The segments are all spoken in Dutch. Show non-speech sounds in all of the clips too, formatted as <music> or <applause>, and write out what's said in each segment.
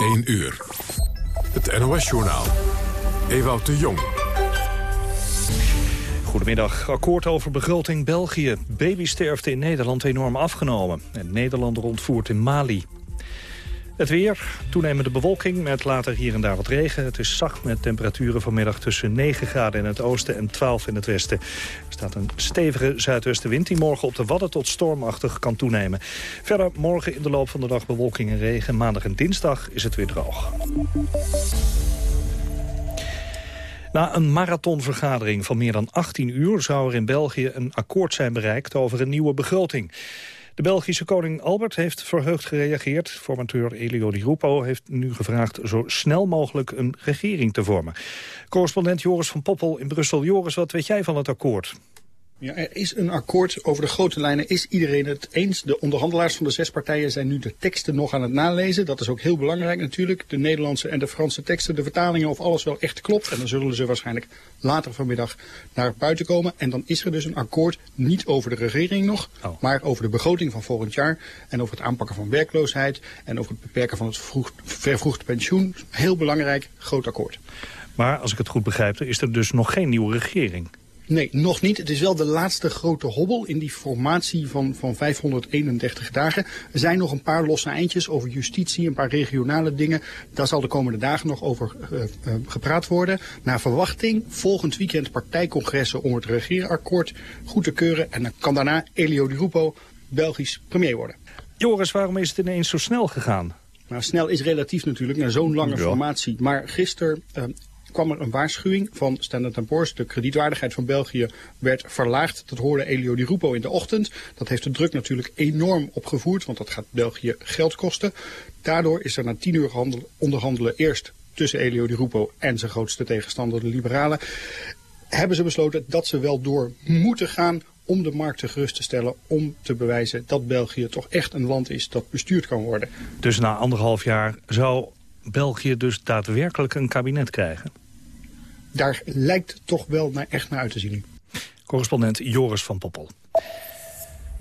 1 uur. Het NOS-journaal. Ewout de Jong. Goedemiddag. Akkoord over begroting België. Babysterfte in Nederland enorm afgenomen. En Nederland rondvoert in Mali. Het weer, toenemende bewolking met later hier en daar wat regen. Het is zacht met temperaturen vanmiddag tussen 9 graden in het oosten en 12 in het westen. Er staat een stevige zuidwestenwind die morgen op de Wadden tot stormachtig kan toenemen. Verder morgen in de loop van de dag bewolking en regen. Maandag en dinsdag is het weer droog. Na een marathonvergadering van meer dan 18 uur... zou er in België een akkoord zijn bereikt over een nieuwe begroting. De Belgische koning Albert heeft verheugd gereageerd. Formateur Elio Di Rupo heeft nu gevraagd zo snel mogelijk een regering te vormen. Correspondent Joris van Poppel in Brussel. Joris, wat weet jij van het akkoord? Ja, er is een akkoord over de grote lijnen. Is iedereen het eens? De onderhandelaars van de zes partijen zijn nu de teksten nog aan het nalezen. Dat is ook heel belangrijk natuurlijk. De Nederlandse en de Franse teksten, de vertalingen of alles wel echt klopt. En dan zullen ze waarschijnlijk later vanmiddag naar buiten komen. En dan is er dus een akkoord niet over de regering nog, oh. maar over de begroting van volgend jaar. En over het aanpakken van werkloosheid en over het beperken van het vroeg, vervroegd pensioen. Heel belangrijk, groot akkoord. Maar als ik het goed begrijp, is er dus nog geen nieuwe regering. Nee, nog niet. Het is wel de laatste grote hobbel in die formatie van, van 531 dagen. Er zijn nog een paar losse eindjes over justitie, een paar regionale dingen. Daar zal de komende dagen nog over uh, uh, gepraat worden. Naar verwachting volgend weekend partijcongressen om het regeerakkoord goed te keuren. En dan kan daarna Elio Di Rupo Belgisch premier worden. Joris, waarom is het ineens zo snel gegaan? Nou, snel is relatief natuurlijk, na zo'n lange formatie. Maar gisteren uh, kwam er een waarschuwing van Standard Poor's. De kredietwaardigheid van België werd verlaagd. Dat hoorde Elio Di Rupo in de ochtend. Dat heeft de druk natuurlijk enorm opgevoerd, want dat gaat België geld kosten. Daardoor is er na tien uur onderhandelen eerst tussen Elio Di Rupo en zijn grootste tegenstander, de Liberalen. Hebben ze besloten dat ze wel door moeten gaan om de markten gerust te stellen... om te bewijzen dat België toch echt een land is dat bestuurd kan worden. Dus na anderhalf jaar zou België dus daadwerkelijk een kabinet krijgen? daar lijkt toch wel naar, echt naar uit te zien Correspondent Joris van Poppel.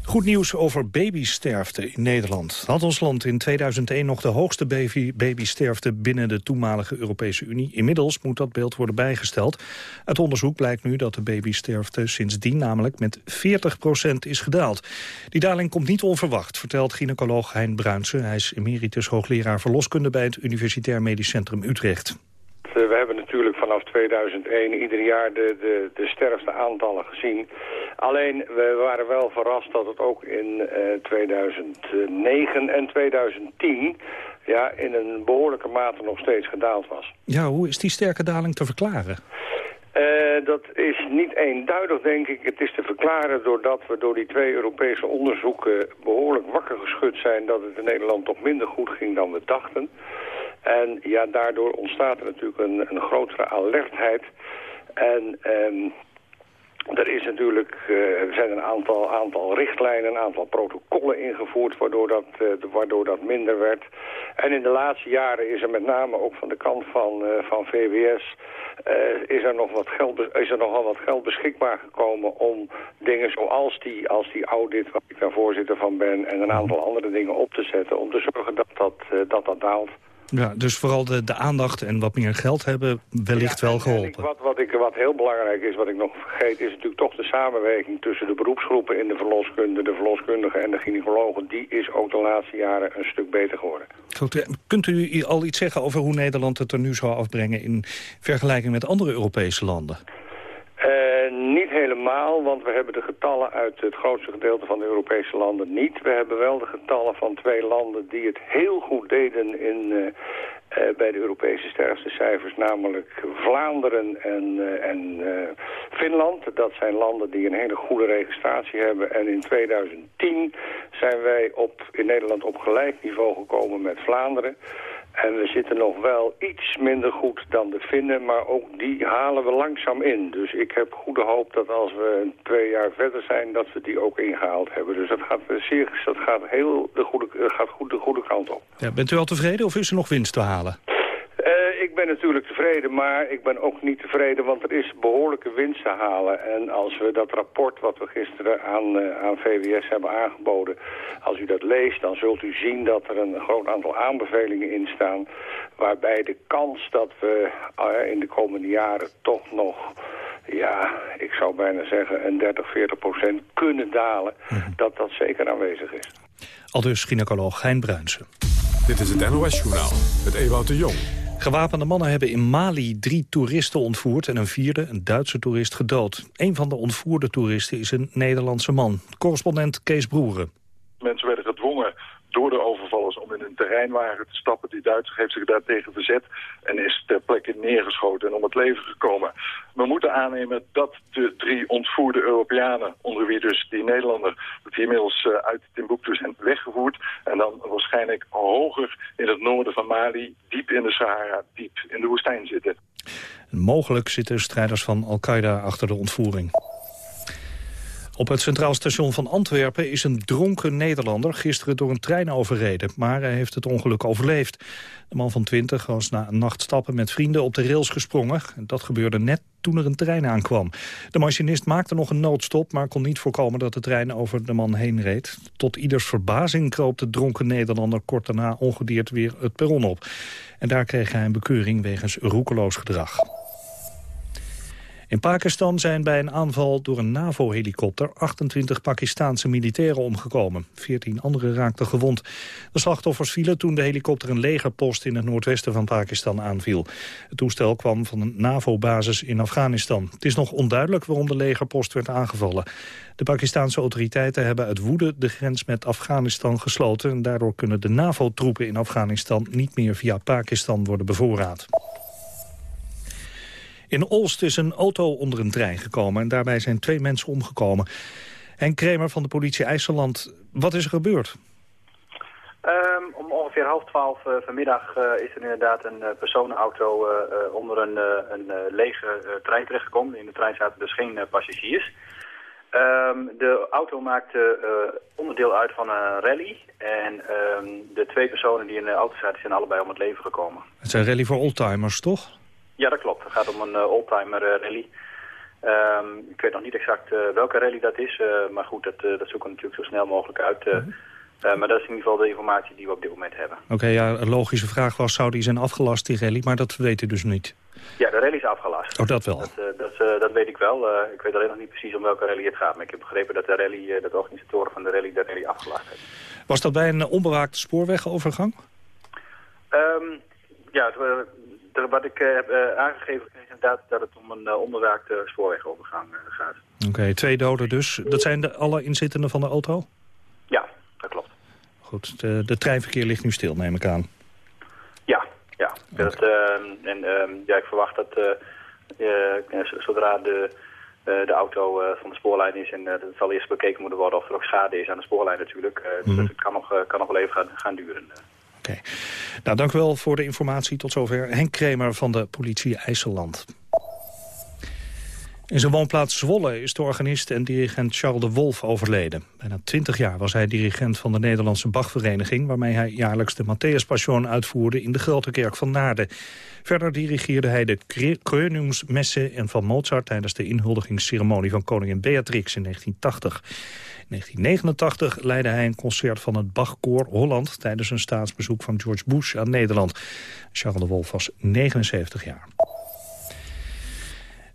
Goed nieuws over babysterfte in Nederland. Had ons land in 2001 nog de hoogste baby babysterfte binnen de toenmalige Europese Unie. Inmiddels moet dat beeld worden bijgesteld. Uit onderzoek blijkt nu dat de babysterfte sindsdien namelijk met 40% is gedaald. Die daling komt niet onverwacht, vertelt gynaecoloog Hein Bruinsen. Hij is emeritus hoogleraar verloskunde bij het Universitair Medisch Centrum Utrecht. We hebben natuurlijk vanaf 2001 ieder jaar de, de, de sterfste aantallen gezien. Alleen, we waren wel verrast dat het ook in 2009 eh, en 2010 ja, in een behoorlijke mate nog steeds gedaald was. Ja, hoe is die sterke daling te verklaren? Uh, dat is niet eenduidig, denk ik. Het is te verklaren doordat we door die twee Europese onderzoeken behoorlijk wakker geschud zijn... dat het in Nederland toch minder goed ging dan we dachten. En ja, daardoor ontstaat er natuurlijk een, een grotere alertheid. En um, er is natuurlijk, uh, er zijn een aantal, aantal richtlijnen, een aantal protocollen ingevoerd waardoor dat, uh, waardoor dat minder werd. En in de laatste jaren is er met name ook van de kant van, uh, van VWS is er nog wat geld, is er nogal wat geld beschikbaar gekomen om dingen zoals die, als die audit, waar ik daar voorzitter van ben, en een aantal andere dingen op te zetten om te zorgen dat dat, dat, dat daalt. Ja, dus vooral de, de aandacht en wat meer geld hebben wellicht wel geholpen. wat, wat, ik, wat heel belangrijk is, wat ik nog vergeet, is natuurlijk toch de samenwerking tussen de beroepsgroepen in de verloskunde, de verloskundigen en de gynaecologen. Die is ook de laatste jaren een stuk beter geworden. Goed, eh, kunt u al iets zeggen over hoe Nederland het er nu zou afbrengen in vergelijking met andere Europese landen? Want we hebben de getallen uit het grootste gedeelte van de Europese landen niet. We hebben wel de getallen van twee landen die het heel goed deden in, uh, uh, bij de Europese sterfste cijfers, namelijk Vlaanderen en, en Finland. Dat zijn landen die een hele goede registratie hebben. En in 2010 zijn wij op, in Nederland op gelijk niveau gekomen met Vlaanderen. En we zitten nog wel iets minder goed dan de Finnen, maar ook die halen we langzaam in. Dus ik heb goede hoop dat als we twee jaar verder zijn, dat we die ook ingehaald hebben. Dus dat gaat, zeer, dat gaat, heel de goede, gaat goed de goede kant op. Ja, bent u al tevreden of is er nog winst te halen? Ik ben natuurlijk tevreden, maar ik ben ook niet tevreden, want er is behoorlijke winst te halen. En als we dat rapport wat we gisteren aan, uh, aan VWS hebben aangeboden, als u dat leest, dan zult u zien dat er een groot aantal aanbevelingen in staan, waarbij de kans dat we uh, in de komende jaren toch nog ja, ik zou bijna zeggen een 30, 40 procent kunnen dalen, mhm. dat dat zeker aanwezig is. Al dus gynaecoloog Hein Bruinsen. Dit is het NOS-journaal met Ewout de Jong. Gewapende mannen hebben in Mali drie toeristen ontvoerd... en een vierde, een Duitse toerist, gedood. Een van de ontvoerde toeristen is een Nederlandse man. Correspondent Kees Broeren. Mensen werden gedwongen door de overvallers om in een terreinwagen te stappen. Die Duitser heeft zich daartegen verzet en is ter plekke neergeschoten en om het leven gekomen. We moeten aannemen dat de drie ontvoerde Europeanen, onder wie dus die Nederlander, dat die inmiddels uh, uit Timbuktu zijn weggevoerd. En dan waarschijnlijk hoger in het noorden van Mali, diep in de Sahara, diep in de woestijn zitten. Mogelijk zitten strijders van Al-Qaeda achter de ontvoering. Op het Centraal Station van Antwerpen is een dronken Nederlander gisteren door een trein overreden, maar hij heeft het ongeluk overleefd. De man van 20 was na een nacht stappen met vrienden op de rails gesprongen. Dat gebeurde net toen er een trein aankwam. De machinist maakte nog een noodstop, maar kon niet voorkomen dat de trein over de man heen reed. Tot ieders verbazing kroop de dronken Nederlander kort daarna ongedeerd weer het perron op. En daar kreeg hij een bekeuring wegens roekeloos gedrag. In Pakistan zijn bij een aanval door een NAVO-helikopter 28 Pakistaanse militairen omgekomen. 14 anderen raakten gewond. De slachtoffers vielen toen de helikopter een legerpost in het noordwesten van Pakistan aanviel. Het toestel kwam van een NAVO-basis in Afghanistan. Het is nog onduidelijk waarom de legerpost werd aangevallen. De Pakistanse autoriteiten hebben uit woede de grens met Afghanistan gesloten... en daardoor kunnen de NAVO-troepen in Afghanistan niet meer via Pakistan worden bevoorraad. In Olst is een auto onder een trein gekomen en daarbij zijn twee mensen omgekomen. Henk Kremer van de politie IJsseland, wat is er gebeurd? Um, om ongeveer half twaalf uh, vanmiddag uh, is er inderdaad een uh, personenauto onder een, een lege trein terechtgekomen. In de trein zaten dus geen passagiers. Um, de auto maakte onderdeel uit van een rally. En um, de twee personen die in de auto zaten zijn allebei om het leven gekomen. Het zijn rally voor oldtimers, toch? Ja, dat klopt. Het gaat om een uh, oldtimer uh, rally. Um, ik weet nog niet exact uh, welke rally dat is, maar goed, dat, dat zoeken we natuurlijk zo snel mogelijk uit. Mm maar dat is in ieder geval de informatie die we op dit moment hebben. Oké, ja, een logische vraag was, zou die zijn afgelast, die rally? Maar dat weet u dus niet. Ja, de rally is afgelast. Oh, dat wel. Dat, dat, dat weet ik wel. ik weet alleen nog niet precies om welke rally het gaat. Maar ik heb begrepen dat de rally, dat de organisatoren van de rally de rally afgelast hebben. Was dat bij een onbewaakte spoorwegovergang? Um, ja, wat ik eh, heb uh, aangegeven is inderdaad dat het om een uh, onbewaakte spoorwegovergang gaat. Oké, twee doden dus. Dat zijn de, alle inzittenden van de auto? Ja, dat klopt. Goed, de, de treinverkeer ligt nu stil, neem ik aan. Ja, ja. Okay. Dat, en ehm, ja, ik verwacht dat zodra de, de auto van de spoorlijn is... en het zal eerst bekeken moeten worden of er ook schade is aan de spoorlijn natuurlijk. Mm Dus het kan nog, kan nog wel even gaan, gaan duren. Oké. Nou, dank u wel voor de informatie. Tot zover Henk Kremer van de politie IJsseland. In zijn woonplaats Zwolle is de organist en dirigent Charles de Wolf overleden. Bijna twintig jaar was hij dirigent van de Nederlandse Bachvereniging... waarmee hij jaarlijks de Matthäus uitvoerde in de Grote Kerk van Naarden. Verder dirigeerde hij de Krönungsmesse en van Mozart... tijdens de inhuldigingsceremonie van koningin Beatrix in 1980. 1989 leidde hij een concert van het Bachkoor Holland... tijdens een staatsbezoek van George Bush aan Nederland. Charles de Wolf was 79 jaar.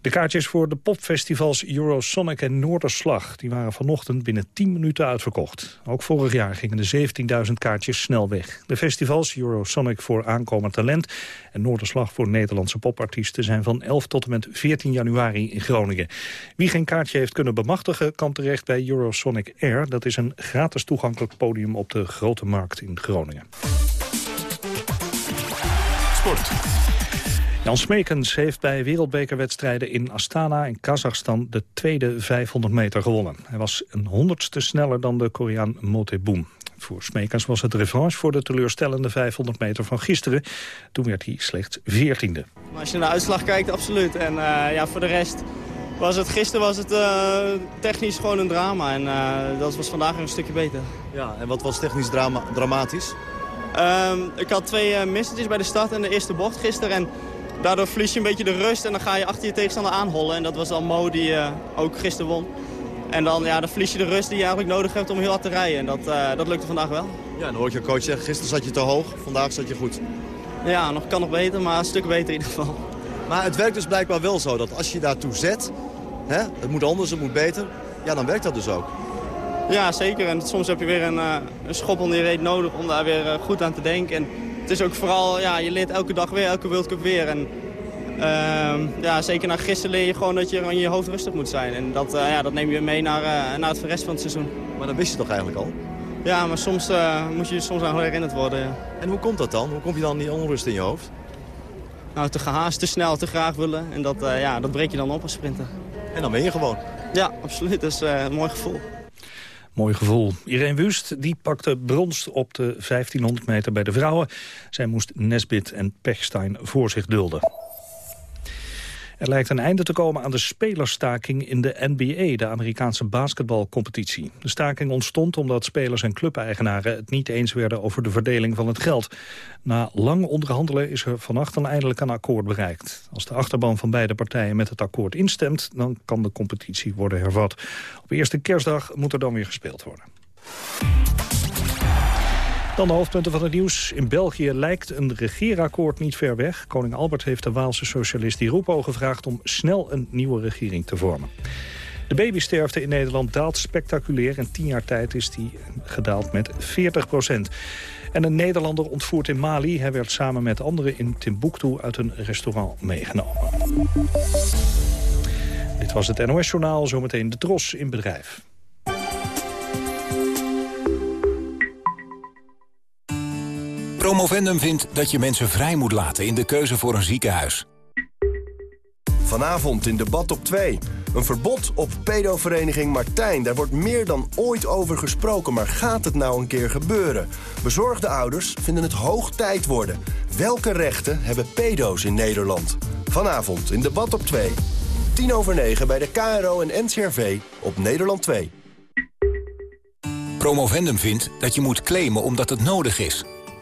De kaartjes voor de popfestivals Eurosonic en Noorderslag... die waren vanochtend binnen 10 minuten uitverkocht. Ook vorig jaar gingen de 17.000 kaartjes snel weg. De festivals Eurosonic voor aankomend talent... en Noorderslag voor Nederlandse popartiesten... zijn van 11 tot en met 14 januari in Groningen. Wie geen kaartje heeft kunnen bemachtigen... kan terecht bij Eurosonic Air. Dat is een gratis toegankelijk podium op de Grote Markt in Groningen. Sport. Jan Smekens heeft bij wereldbekerwedstrijden in Astana in Kazachstan de tweede 500 meter gewonnen. Hij was een honderdste sneller dan de Koreaan Moteboom. Voor Smekens was het revanche voor de teleurstellende 500 meter van gisteren. Toen werd hij slechts 14e. Als je naar de uitslag kijkt, absoluut. En uh, ja, voor de rest was het gisteren was het uh, technisch gewoon een drama. En uh, dat was vandaag een stukje beter. Ja, en wat was technisch drama dramatisch? Um, ik had twee uh, missetjes bij de start en de eerste bocht gisteren. En daardoor verlies je een beetje de rust en dan ga je achter je tegenstander aanhollen. En dat was dan Mo die ook gisteren won. En dan, ja, dan verlies je de rust die je eigenlijk nodig hebt om heel hard te rijden. En dat, uh, dat lukte vandaag wel. Ja, dan hoort je coach zeggen, gisteren zat je te hoog, vandaag zat je goed. Ja, nog, kan nog beter, maar een stuk beter in ieder geval. Maar het werkt dus blijkbaar wel zo dat als je daartoe zet, hè, het moet anders, het moet beter, ja, dan werkt dat dus ook. Ja, zeker. En soms heb je weer een, uh, een schop onder je reet nodig om daar weer uh, goed aan te denken. En het is ook vooral, ja, je leert elke dag weer, elke World Cup weer. En uh, ja, zeker na gisteren leer je gewoon dat je aan je hoofd rustig moet zijn. En dat, uh, ja, dat neem je mee naar, uh, naar het rest van het seizoen. Maar dat wist je toch eigenlijk al? Ja, maar soms uh, moet je soms aan herinnerd worden. Ja. En hoe komt dat dan? Hoe kom je dan die onrust in je hoofd? Nou, te gehaast, te snel, te graag willen. En dat, ja, dat breek je dan op als sprinter. En dan ben je gewoon? Ja, absoluut. Dat is een mooi gevoel. Mooi gevoel. Irene Wust die pakte brons op de 1500 meter bij de vrouwen. Zij moest Nesbit en Pechstein voor zich dulden. Er lijkt een einde te komen aan de spelerstaking in de NBA, de Amerikaanse basketbalcompetitie. De staking ontstond omdat spelers en clubeigenaren het niet eens werden over de verdeling van het geld. Na lang onderhandelen is er vannacht dan eindelijk een akkoord bereikt. Als de achterban van beide partijen met het akkoord instemt, dan kan de competitie worden hervat. Op eerste kerstdag moet er dan weer gespeeld worden. Dan de hoofdpunten van het nieuws. In België lijkt een regeerakkoord niet ver weg. Koning Albert heeft de Waalse socialist Di Rupo gevraagd... om snel een nieuwe regering te vormen. De babysterfte in Nederland daalt spectaculair. In tien jaar tijd is die gedaald met 40 procent. En een Nederlander ontvoerd in Mali. Hij werd samen met anderen in Timbuktu uit een restaurant meegenomen. Dit was het NOS-journaal, zometeen de Tros in bedrijf. Promovendum vindt dat je mensen vrij moet laten in de keuze voor een ziekenhuis. Vanavond in debat op 2. Een verbod op pedovereniging Martijn. Daar wordt meer dan ooit over gesproken, maar gaat het nou een keer gebeuren? Bezorgde ouders vinden het hoog tijd worden. Welke rechten hebben pedo's in Nederland? Vanavond in debat op 2. 10 over 9 bij de KRO en NCRV op Nederland 2. Promovendum vindt dat je moet claimen omdat het nodig is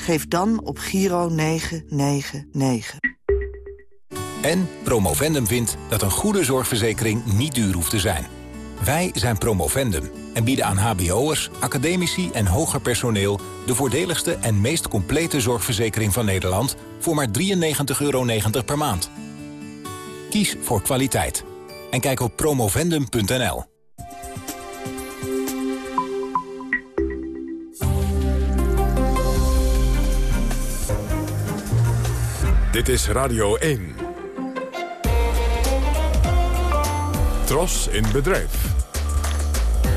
Geef dan op Giro 999. En Promovendum vindt dat een goede zorgverzekering niet duur hoeft te zijn. Wij zijn Promovendum en bieden aan hbo'ers, academici en hoger personeel... de voordeligste en meest complete zorgverzekering van Nederland... voor maar 93,90 euro per maand. Kies voor kwaliteit. En kijk op promovendum.nl. Dit is Radio 1. Tros in bedrijf.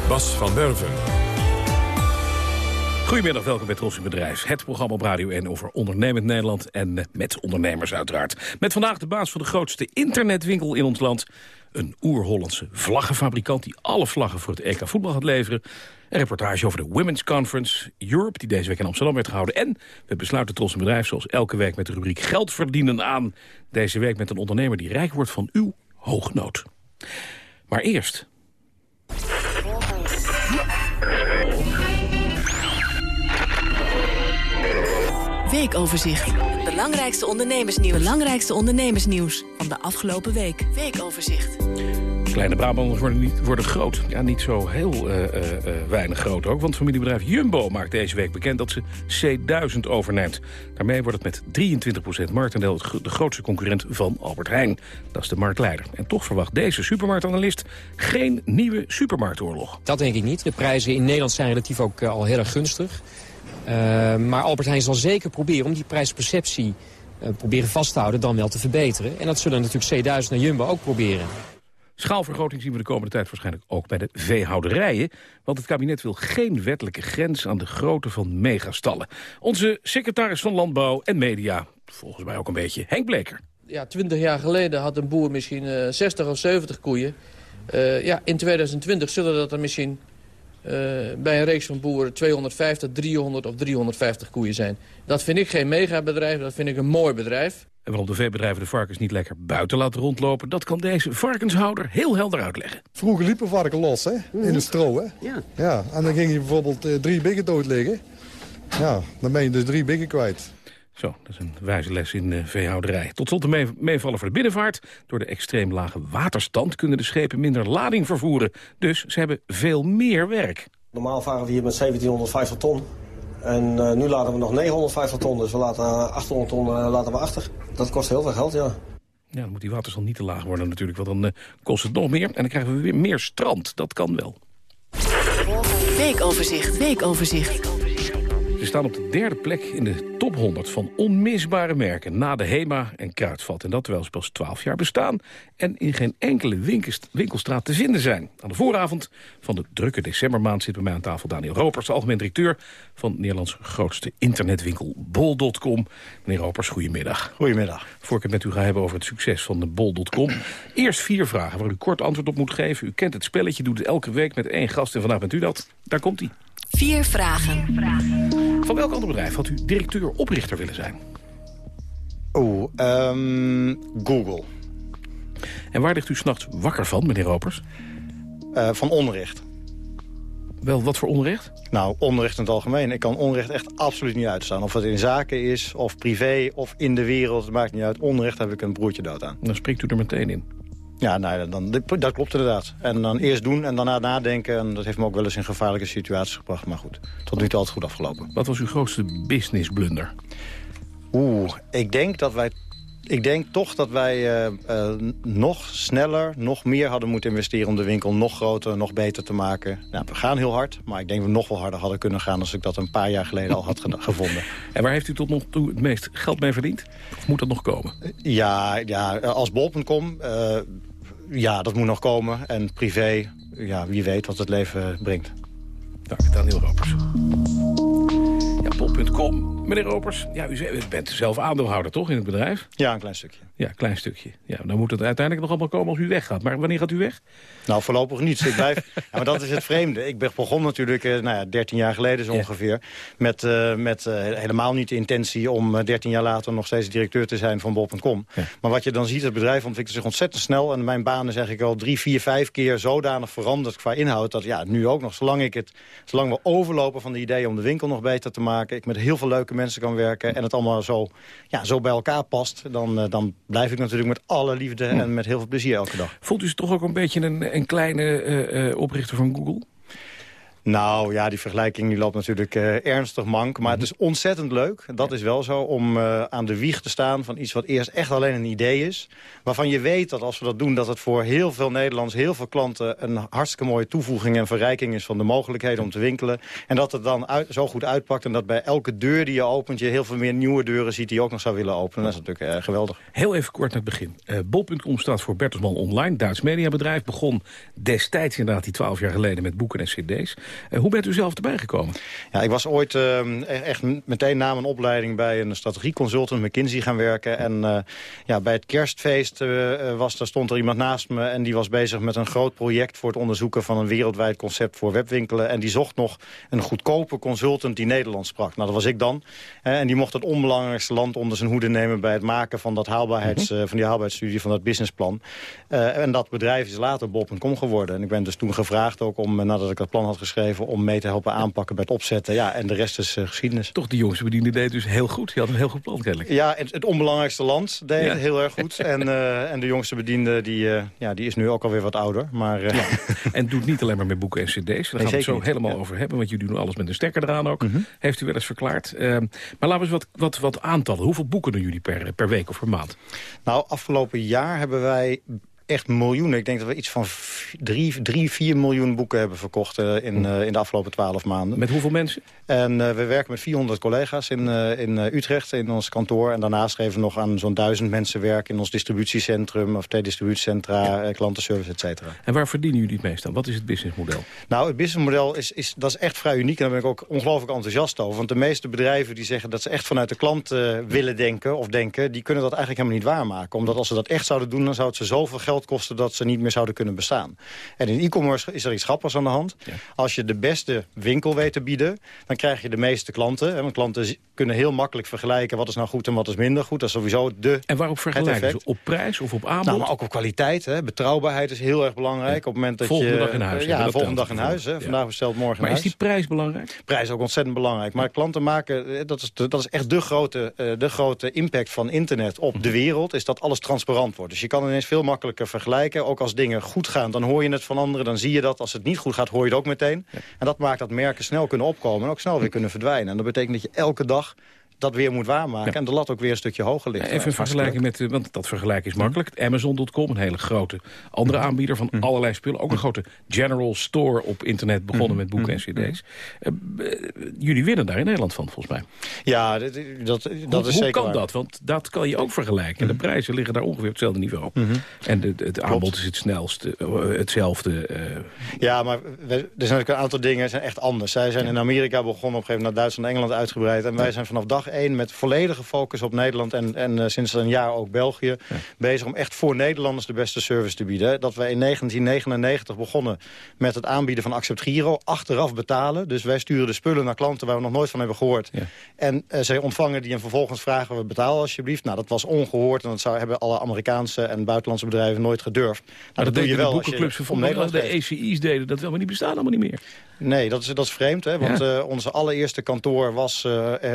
Bas van Werven. Goedemiddag, welkom bij Tros in Bedrijf. Het programma op Radio 1 over ondernemend Nederland en met ondernemers uiteraard. Met vandaag de baas van de grootste internetwinkel in ons land. Een oer-Hollandse vlaggenfabrikant die alle vlaggen voor het EK voetbal gaat leveren. Een reportage over de Women's Conference Europe, die deze week in Amsterdam werd gehouden. En we besluiten Tros een bedrijf zoals elke week met de rubriek Geld verdienen aan. Deze week met een ondernemer die rijk wordt van uw hoognood. Maar eerst... Weekoverzicht. Belangrijkste ondernemersnieuws. Belangrijkste ondernemersnieuws van de afgelopen week. Weekoverzicht. Kleine Brabanders worden, niet, worden groot. Ja, niet zo heel uh, uh, weinig groot ook. Want familiebedrijf Jumbo maakt deze week bekend dat ze C1000 overneemt. Daarmee wordt het met 23% marktendeel de grootste concurrent van Albert Heijn. Dat is de marktleider. En toch verwacht deze supermarktanalist geen nieuwe supermarktoorlog. Dat denk ik niet. De prijzen in Nederland zijn relatief ook al heel erg gunstig. Uh, maar Albert Heijn zal zeker proberen om die prijsperceptie uh, proberen vast te houden, dan wel te verbeteren. En dat zullen natuurlijk C1000 en Jumbo ook proberen. Schaalvergroting zien we de komende tijd waarschijnlijk ook bij de veehouderijen. Want het kabinet wil geen wettelijke grens aan de grootte van megastallen. Onze secretaris van Landbouw en Media, volgens mij ook een beetje, Henk Bleker. Ja, 20 jaar geleden had een boer misschien uh, 60 of 70 koeien. Uh, ja, in 2020 zullen dat er misschien bij een reeks van boeren 250, 300 of 350 koeien zijn. Dat vind ik geen megabedrijf, dat vind ik een mooi bedrijf. En waarom de veebedrijven de varkens niet lekker buiten laten rondlopen... dat kan deze varkenshouder heel helder uitleggen. Vroeger liepen varken los, hè? In het stro, hè? Ja. ja. En dan ging je bijvoorbeeld uh, drie biggen dood liggen. Ja, dan ben je dus drie biggen kwijt. Zo, dat is een wijze les in uh, veehouderij. Tot slot de mee meevallen voor de binnenvaart. Door de extreem lage waterstand kunnen de schepen minder lading vervoeren. Dus ze hebben veel meer werk. Normaal varen we hier met 1750 ton. En uh, nu laden we nog 950 ton, dus we laten 800 ton uh, laten we achter. Dat kost heel veel geld, ja. Ja, dan moet die waterstand niet te laag worden natuurlijk, want dan uh, kost het nog meer. En dan krijgen we weer meer strand. Dat kan wel. Weekoverzicht, weekoverzicht. Ze staan op de derde plek in de top 100 van onmisbare merken... na de HEMA en Kruidvat. En dat terwijl ze pas 12 jaar bestaan... en in geen enkele winkelstraat te vinden zijn. Aan de vooravond van de drukke decembermaand zit bij mij aan tafel Daniel Ropers... de algemeen directeur van Nederlands grootste internetwinkel Bol.com. Meneer Ropers, goedemiddag. Goedemiddag. Voor ik het met u ga hebben over het succes van de Bol.com. Eerst vier vragen waar u kort antwoord op moet geven. U kent het spelletje, doet het elke week met één gast... en vandaag bent u dat. Daar komt hij. Vier vragen. Van welk ander bedrijf had u directeur-oprichter willen zijn? Oeh, um, Google. En waar ligt u s'nachts wakker van, meneer Ropers? Uh, van onrecht. Wel, wat voor onrecht? Nou, onrecht in het algemeen. Ik kan onrecht echt absoluut niet uitstaan. Of het in zaken is, of privé, of in de wereld. Het maakt niet uit. Onrecht heb ik een broertje dood aan. Dan spreekt u er meteen in. Ja, nou, dan, dat klopt inderdaad. En dan eerst doen en daarna nadenken. En dat heeft me ook wel eens in gevaarlijke situaties gebracht. Maar goed, tot nu toe altijd goed afgelopen. Wat was uw grootste business blunder? Oeh, ik denk dat wij... Ik denk toch dat wij uh, uh, nog sneller, nog meer hadden moeten investeren... om de winkel nog groter, nog beter te maken. Nou, we gaan heel hard, maar ik denk dat we nog wel harder hadden kunnen gaan... als ik dat een paar jaar geleden al had <laughs> gevonden. En waar heeft u tot nog toe het meest geld mee verdiend? Of moet dat nog komen? Ja, ja als bol.com... Uh, ja, dat moet nog komen. En privé, ja, wie weet wat het leven brengt. Dank, Daniel Ropers. Ja, bol.com. Meneer Ropers, ja, u bent zelf aandeelhouder toch in het bedrijf? Ja, een klein stukje. Ja, klein stukje. Ja, dan moet het uiteindelijk nog allemaal komen als u weggaat. Maar wanneer gaat u weg? Nou, voorlopig niet. Ik blijf... <laughs> ja, maar dat is het vreemde. Ik ben begon natuurlijk, nou ja, 13 jaar geleden zo ongeveer... met, uh, met uh, helemaal niet de intentie om 13 jaar later nog steeds directeur te zijn van bol.com. Ja. Maar wat je dan ziet, het bedrijf ontwikkelt zich ontzettend snel. En mijn baan is eigenlijk al drie, vier, vijf keer zodanig veranderd qua inhoud... dat ja, nu ook nog, zolang, ik het, zolang we overlopen van de idee om de winkel nog beter te maken... ik met heel veel leuke mensen kan werken en het allemaal zo, ja, zo bij elkaar past... dan, uh, dan blijf ik natuurlijk met alle liefde en met heel veel plezier elke dag. Voelt u zich toch ook een beetje een, een kleine uh, uh, oprichter van Google? Nou ja, die vergelijking die loopt natuurlijk uh, ernstig mank. Maar het is ontzettend leuk, dat is wel zo, om uh, aan de wieg te staan van iets wat eerst echt alleen een idee is. Waarvan je weet dat als we dat doen, dat het voor heel veel Nederlands, heel veel klanten... een hartstikke mooie toevoeging en verrijking is van de mogelijkheden om te winkelen. En dat het dan uit, zo goed uitpakt en dat bij elke deur die je opent... je heel veel meer nieuwe deuren ziet die je ook nog zou willen openen. Dat is natuurlijk uh, geweldig. Heel even kort naar het begin. Bol.com staat voor Bertelsmann Online, Duits mediabedrijf. Begon destijds inderdaad die twaalf jaar geleden met boeken en cd's. Uh, hoe bent u zelf erbij gekomen? Ja, ik was ooit uh, echt meteen na mijn opleiding bij een strategieconsultant McKinsey gaan werken. En uh, ja, bij het kerstfeest uh, was, daar stond er iemand naast me en die was bezig met een groot project voor het onderzoeken van een wereldwijd concept voor webwinkelen. En die zocht nog een goedkope consultant die Nederlands sprak. Nou, dat was ik dan. en die mocht het onbelangrijkste land onder zijn hoede nemen bij het maken van, dat haalbaarheids, mm -hmm. van die haalbaarheidsstudie, van dat businessplan. en dat bedrijf is later Bob.com geworden. En ik ben dus toen gevraagd ook om, nadat ik dat plan had geschreven, om mee te helpen aanpakken bij het opzetten. Ja, en de rest is uh, geschiedenis. Toch, de jongste bediende deed dus heel goed. Je had een heel goed plan kennelijk. Ja, het, het onbelangrijkste land deed ja. heel erg goed. <laughs> en, uh, en de jongste bediende, die, uh, ja, die is nu ook alweer wat ouder. Maar, ja. <laughs> En doet niet alleen maar met boeken en cd's. Daar gaan we het zo niet. helemaal ja. over hebben. Want jullie doen alles met een stekker eraan ook. Mm -hmm. Heeft u wel eens verklaard. maar laten we eens wat, wat, wat aantallen. Hoeveel boeken doen jullie per, per week of per maand? Nou, afgelopen jaar hebben wij echt miljoenen. Ik denk dat we iets van v- drie, drie vier miljoen boeken hebben verkocht eh, in, eh, in de afgelopen twaalf maanden. Met hoeveel mensen? En eh, we werken met 400 collega's in, in Utrecht, in ons kantoor. En daarnaast geven we nog aan zo'n duizend mensen werk in ons distributiecentrum... of distributiecentra, eh, klantenservice, et cetera. En waar verdienen jullie het meest aan? Wat is het businessmodel? Nou, het businessmodel is, is, dat is echt vrij uniek. En daar ben ik ook ongelooflijk enthousiast over. Want de meeste bedrijven die zeggen dat ze echt vanuit de klant willen denken... of denken, die kunnen dat eigenlijk helemaal niet waarmaken. Omdat als ze dat echt zouden doen... dan zou het ze zoveel geld kosten dat ze niet meer zouden kunnen bestaan. En in e-commerce is er iets grappigs aan de hand. Als je de beste winkel weet te bieden... dan krijg je de meeste klanten. Hè, want klanten kunnen heel makkelijk vergelijken... wat is nou goed en wat is minder goed. Dat is sowieso de En waarop vergelijken ze? Op prijs of op aanbod? nou, maar ook op kwaliteit. Hè. Betrouwbaarheid is heel erg belangrijk. Op het moment dat Volgende je, dag in huis Ja, volgende dag in huis. Hè. Vandaag besteld, morgen Maar is die prijs belangrijk? Prijs is ook ontzettend belangrijk. Maar klanten maken, eh, dat is, dat is echt de grote, eh, de grote impact van internet op de wereld... is dat alles transparant wordt. Dus je kan ineens veel makkelijker vergelijken. Ook als dingen goed gaan, dan hoor je het van anderen. Dan zie je dat. Als het niet goed gaat, hoor je het ook meteen. En dat maakt dat merken snel kunnen opkomen en ook snel weer kunnen verdwijnen. En dat betekent dat je elke dag dat weer moet waarmaken. En de lat ook weer een stukje hoger ligt. Even in vergelijking met, eh, want dat vergelijken is makkelijk. Amazon.com, een hele grote andere aanbieder van allerlei spullen. Ook een grote general store op internet, begonnen met boeken en cd's. Eh, eh, jullie winnen daar in Nederland van, volgens mij. Ja, dat, dat, dat hoe, is hoe zeker kan waar. dat? Want dat kan je ook vergelijken. De prijzen liggen daar ongeveer op hetzelfde niveau. En de, de- het aanbod is het snelste, hetzelfde. Ja, maar we- er zijn natuurlijk een aantal dingen zijn echt anders. Zij zijn in Amerika begonnen, op een gegeven moment naar Duitsland en Engeland uitgebreid. En wij zijn vanaf dag één met volledige focus op Nederland en, en eh, sinds een jaar ook België bezig om echt voor Nederlanders de beste service te bieden. Dat wij in 1999 begonnen met het aanbieden van Accept Giro, achteraf betalen. Dus wij sturen de spullen naar klanten waar we nog nooit van hebben gehoord. En eh, zij ontvangen die en vervolgens vragen we betaal alsjeblieft. Nou, dat was ongehoord en dat zou, hebben alle Amerikaanse en buitenlandse bedrijven nooit gedurfd. Nou, maar dat doe je wel de als je boekenclubs van Nederland de. ACI's deden dat wel, maar die bestaan allemaal niet meer. Nee, dat is, dat is vreemd. Hè? Want eh, onze allereerste kantoor was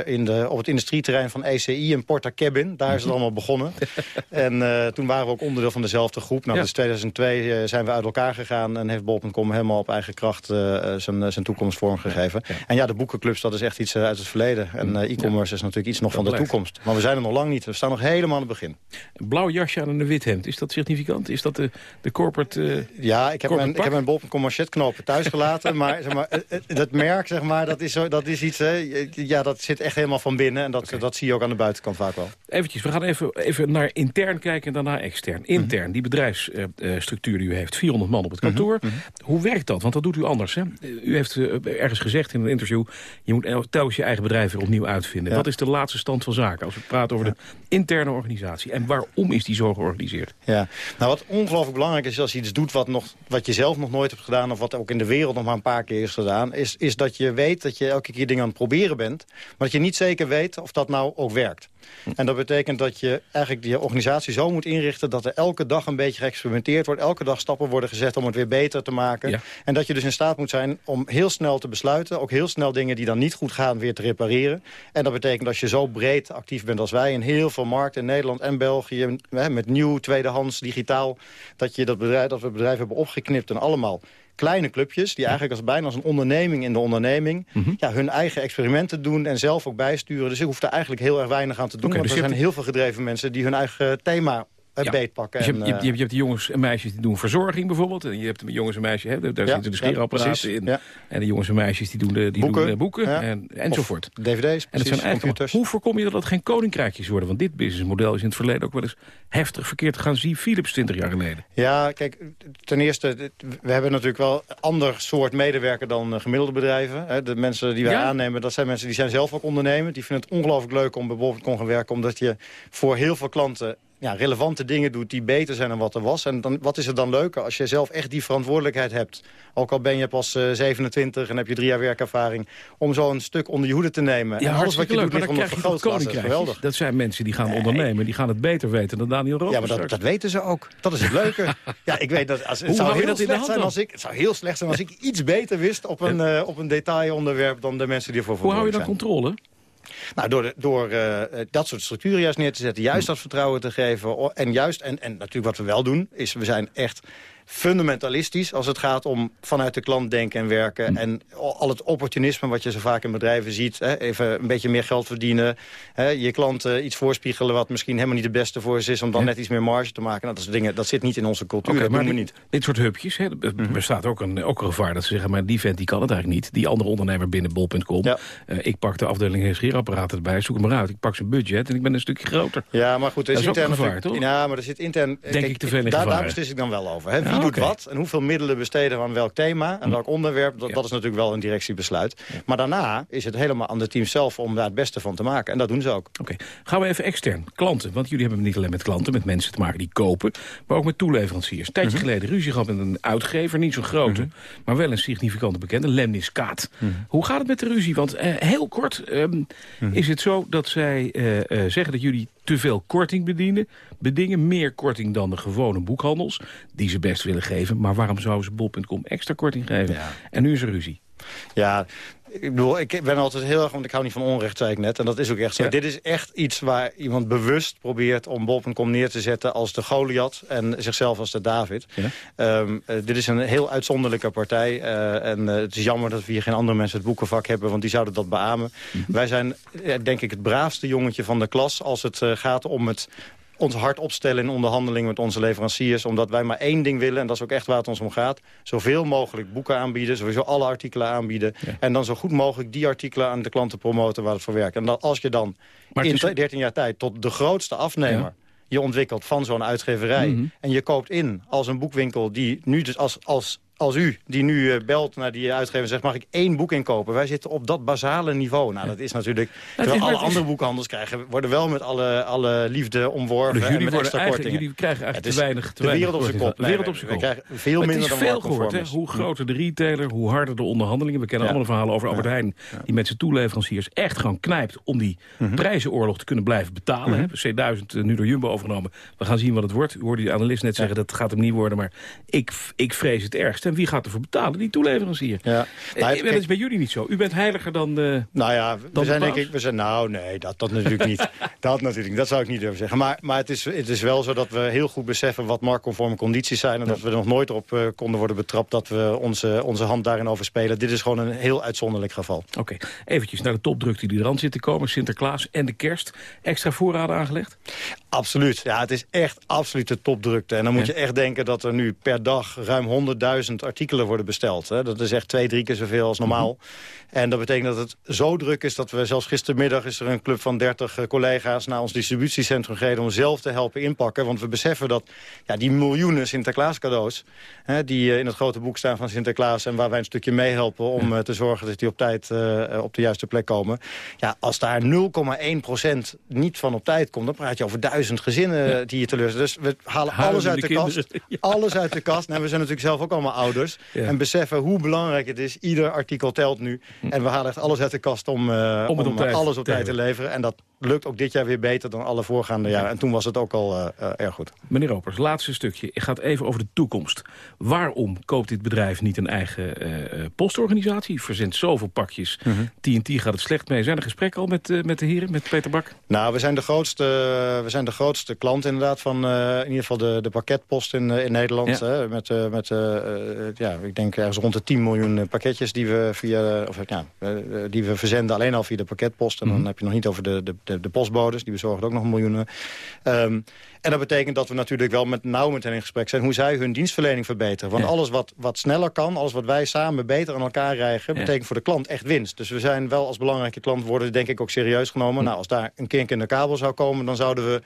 in de, op het industrieterrein van ECI in Porta Cabin. Daar is het allemaal begonnen. <laughs> en eh, toen waren we ook onderdeel van dezelfde groep. Nou, Ja. dus 2002 eh, zijn we uit elkaar gegaan... en heeft Bol.com helemaal op eigen kracht eh, zijn, zijn toekomst vormgegeven. En ja, de boekenclubs, dat is echt iets uit het verleden. En e-commerce is natuurlijk iets nog van de toekomst. Maar we zijn er nog lang niet. We staan nog helemaal aan het begin. Een blauw jasje aan en een wit hemd, is dat significant? Is dat de, de corporate... Ja, ik heb mijn, ik heb mijn bol.com manchetknopen thuis gelaten. maar, zeg maar dat merk, zeg maar, dat is, zo, dat is iets... Hè, ja, dat zit echt helemaal van binnen. En dat, dat zie je ook aan de buitenkant vaak wel. Eventjes, we gaan even, even naar intern kijken en daarna extern. Intern, die bedrijfsstructuur die u heeft, 400 man op het kantoor. Hoe werkt dat? Want dat doet u anders. Hè? U heeft eh, ergens gezegd in een interview... je moet el- telkens je eigen bedrijf weer opnieuw uitvinden. Ja. Wat is de laatste stand van zaken als we praten over de interne organisatie? En waarom is die zo georganiseerd? Ja, nou wat ongelooflijk belangrijk is als je iets doet wat, nog, wat je zelf nog nooit hebt gedaan... of wat ook in de wereld nog maar een paar keer is gedaan... is, is dat je weet dat je elke keer dingen aan het proberen bent... maar dat je niet zeker weet of dat nou ook werkt. En dat betekent dat je eigenlijk die organisatie zo moet inrichten... dat er elke dag een beetje geëxperimenteerd wordt. Elke dag stappen worden gezet om het weer beter te maken. En dat je dus in staat moet zijn om heel snel te besluiten. Ook heel snel dingen die dan niet goed gaan weer te repareren. En dat betekent dat je zo breed actief bent als wij... in heel veel markten in Nederland en België... met nieuw, tweedehands, digitaal... dat, je dat, bedrijf, dat we het bedrijf hebben opgeknipt en allemaal kleine clubjes... die eigenlijk als, bijna als een onderneming in de onderneming... Mhm. ja, hun eigen experimenten doen en zelf ook bijsturen. Dus ik hoef daar eigenlijk heel erg weinig aan te doen. Want dus er zijn hebt- heel veel gedreven mensen... die hun eigen thema Ja. beetpakken. Dus je, en, hebt, je, hebt, je hebt die jongens en meisjes die doen verzorging bijvoorbeeld. En je hebt de jongens en meisjes, hè, daar Ja, zitten de scheerapparaten in. En de jongens en meisjes die doen, de, die Boeken, doen boeken en, enzovoort. dvd's, En het precies, zijn eigenlijk, computers. hoe voorkom je dat het geen koninkrijkjes worden? Want dit businessmodel is in het verleden ook wel eens heftig verkeerd gaan zien. Philips 20 jaar geleden. Ja, kijk, ten eerste, we hebben natuurlijk wel ander soort medewerker dan eh, gemiddelde bedrijven. De mensen die wij aannemen, dat zijn mensen die zijn zelf ook ondernemend. Die vinden het ongelooflijk leuk om bij Bol.com gaan werken, omdat je voor heel veel klanten ja, relevante dingen doet die beter zijn dan wat er was. En dan, wat is het dan leuker als je zelf echt die verantwoordelijkheid hebt. Ook al ben je pas eh, 27 en heb je drie jaar werkervaring... om zo'n stuk onder je hoede te nemen. Ja, en alles wat je leuk, doet ligt onder vergrootglas. Dat is geweldig. Dat zijn mensen die gaan ondernemen. Die gaan het beter weten dan Daniel Roos. Ja, maar dat, dat weten ze ook. Dat is het leuke. <laughs> ja, ik weet dat als, het Hoe zou heel dat slecht zijn als ik. Het zou heel slecht zijn als ik iets beter wist op een, eh, op een detailonderwerp dan de mensen die ervoor Hoe hou je dan controle? Nou, door, de- door eh, dat soort structuren juist neer te zetten, juist dat vertrouwen te geven. En juist, en, en natuurlijk wat we wel doen, is we zijn echt fundamentalistisch als het gaat om vanuit de klant denken en werken. En al het opportunisme wat je zo vaak in bedrijven ziet. Hè, even een beetje meer geld verdienen. Hè, je klanten iets voorspiegelen wat misschien helemaal niet het beste voor ze is... om dan net iets meer marge te maken. Nou, dat, is dingen, dat zit niet in onze cultuur, Oké, dat maar doen we niet. Dit soort hupjes, hè, er bestaat ook een, ook een gevaar dat ze zeggen... maar die vent die kan het eigenlijk niet. Die andere ondernemer binnen bol.com. Eh, ik pak de afdeling scheerapparaten erbij, zoek hem maar uit. Ik pak zijn budget en ik ben een stukje groter. Ja, maar goed, er dat is is ook een intern gevaar, toch? Ja, maar er zit intern... Denk ik te veel in daar, gevaar. daar beslis ik dan wel over. Hè. Wie Doet wat en hoeveel middelen besteden we aan welk thema... Hm. en welk onderwerp, dat, dat is natuurlijk wel een directiebesluit. Maar daarna is het helemaal aan de team zelf om daar het beste van te maken. En dat doen ze ook. Oké, gaan we even extern. Klanten, want jullie hebben niet alleen met klanten, met mensen te maken die kopen... maar ook met toeleveranciers. Een tijdje Mhm. geleden ruzie gehad met een uitgever, niet zo'n grote... maar wel een significante bekende, Lemnis Kaat. Mhm. Hoe gaat het met de ruzie? Want eh, heel kort ehm, Mhm. is het zo dat zij eh, eh, zeggen dat jullie te veel korting bedienen. Bedingen meer korting dan de gewone boekhandels, die ze best willen geven. Maar waarom zouden ze bol.com extra korting geven? En nu is er ruzie. Ja, ik bedoel, ik ben altijd heel erg, want ik hou niet van onrecht, zei ik net. En dat is ook echt zo. Dit is echt iets waar iemand bewust probeert om bol.com neer te zetten als de Goliath en zichzelf als de David. Ehm, eh, dit is een heel uitzonderlijke partij. eh, en eh, het is jammer dat we hier geen andere mensen het boekenvak hebben, want die zouden dat beamen. Wij zijn, denk ik, het braafste jongetje van de klas als het gaat om het ons hard opstellen in onderhandelingen met onze leveranciers. Omdat wij maar één ding willen, en dat is ook echt waar het ons om gaat. Zoveel mogelijk boeken aanbieden, sowieso alle artikelen aanbieden. En dan zo goed mogelijk die artikelen aan de klanten promoten waar het voor werkt. En dat als je dan in is- 13 jaar tijd tot de grootste afnemer... Ja. je ontwikkelt van zo'n uitgeverij. Mhm. En je koopt in als een boekwinkel die nu dus als... als als u, die nu eh, belt naar die uitgever en zegt... mag ik één boek inkopen? Wij zitten op dat basale niveau. Nou, dat is natuurlijk... terwijl is- maar alle is- andere boekhandels krijgen... worden wel met alle, alle liefde omworven Dus en jullie, met worden extra eigenlijk, kortingen. jullie krijgen eigenlijk te weinig te de wereld op zijn kop. De wereld Nee, op zijn we kop. krijgen veel Maar minder het is veel gehoord, hè? Hoe groter de retailer, hoe harder de onderhandelingen. We kennen allemaal de verhalen over Albert Heijn... die met zijn toeleveranciers echt gewoon knijpt... om die Mhm. prijzenoorlog te kunnen blijven betalen. hè. C1000 eh, nu door Jumbo overgenomen. We gaan zien wat het wordt. U hoorde die analist net zeggen, dat gaat hem niet worden. Maar ik, ik vrees het ergst. En wie gaat ervoor betalen? Die toeleverancier. Ja. Eh, dat kijk- is bij jullie niet zo. U bent heiliger dan... eh, Nou ja, we dan zijn de denk ik, we zijn, nou nee, dat, dat natuurlijk niet. <laughs> dat natuurlijk niet, dat zou ik niet durven zeggen. Maar, maar het, is, het is wel zo dat we heel goed beseffen wat marktconforme condities zijn. En dat we er nog nooit op eh, konden worden betrapt dat we onze, onze hand daarin overspelen. Dit is gewoon een heel uitzonderlijk geval. Oké, eventjes naar de topdruk die eraan zit te komen. Sinterklaas en de kerst. Extra voorraden aangelegd? Absoluut. Ja, het is echt absolute topdrukte. En dan moet je echt denken dat er nu per dag ruim 100.000 artikelen worden besteld. Hè. Dat is echt twee, drie keer zoveel als normaal. Mhm. En dat betekent dat het zo druk is dat we zelfs gistermiddag... is er een club van 30 eh, collega's naar ons distributiecentrum gereden... om zelf te helpen inpakken. Want we beseffen dat ja, die miljoenen Sinterklaas cadeaus... Hè, die eh, in het grote boek staan van Sinterklaas... en waar wij een stukje meehelpen om eh, te zorgen dat die op tijd op de juiste plek komen. Ja, als daar 0,1% niet van op tijd komt... dan praat je over duizend gezinnen die je teleurstelt. Dus we halen alles uit de kast. Alles uit de kast. Nou, we zijn natuurlijk zelf ook allemaal ouders. Ja. En beseffen hoe belangrijk het is. Ieder artikel telt nu. En we halen echt alles uit de kast om, eh, Om op alles op tijd te leveren. En dat lukt ook dit jaar weer beter dan alle voorgaande jaren. En toen was het ook al eh, eh, erg goed. Meneer Ropers, laatste stukje. Het gaat even over de toekomst. Waarom koopt dit bedrijf niet een eigen eh, postorganisatie? Verzendt zoveel pakjes. Mhm. TNT gaat het slecht mee. Zijn er gesprekken al met, met de heren, met Peter Bak? Nou, we zijn de grootste, we zijn de grootste klant inderdaad van in ieder geval de, de pakketpost in, in Nederland. Ja. Hè, met, met ja, ik denk ergens rond de 10 miljoen pakketjes die we, via, of, ja, die we verzenden alleen al via de pakketpost. En dan Mhm. heb je nog niet over de, de, de, de postbodes, die bezorgen ook nog miljoenen. Ehm, en dat betekent dat we natuurlijk wel met, nauw met hen in gesprek zijn... hoe zij hun dienstverlening verbeteren. Want Ja. alles wat, wat sneller kan, alles wat wij samen beter aan elkaar krijgen... Ja. betekent voor de klant echt winst. Dus we zijn wel als belangrijke klant worden denk ik ook serieus genomen. Nou, als daar een kink in de kabel zou komen... dan zouden we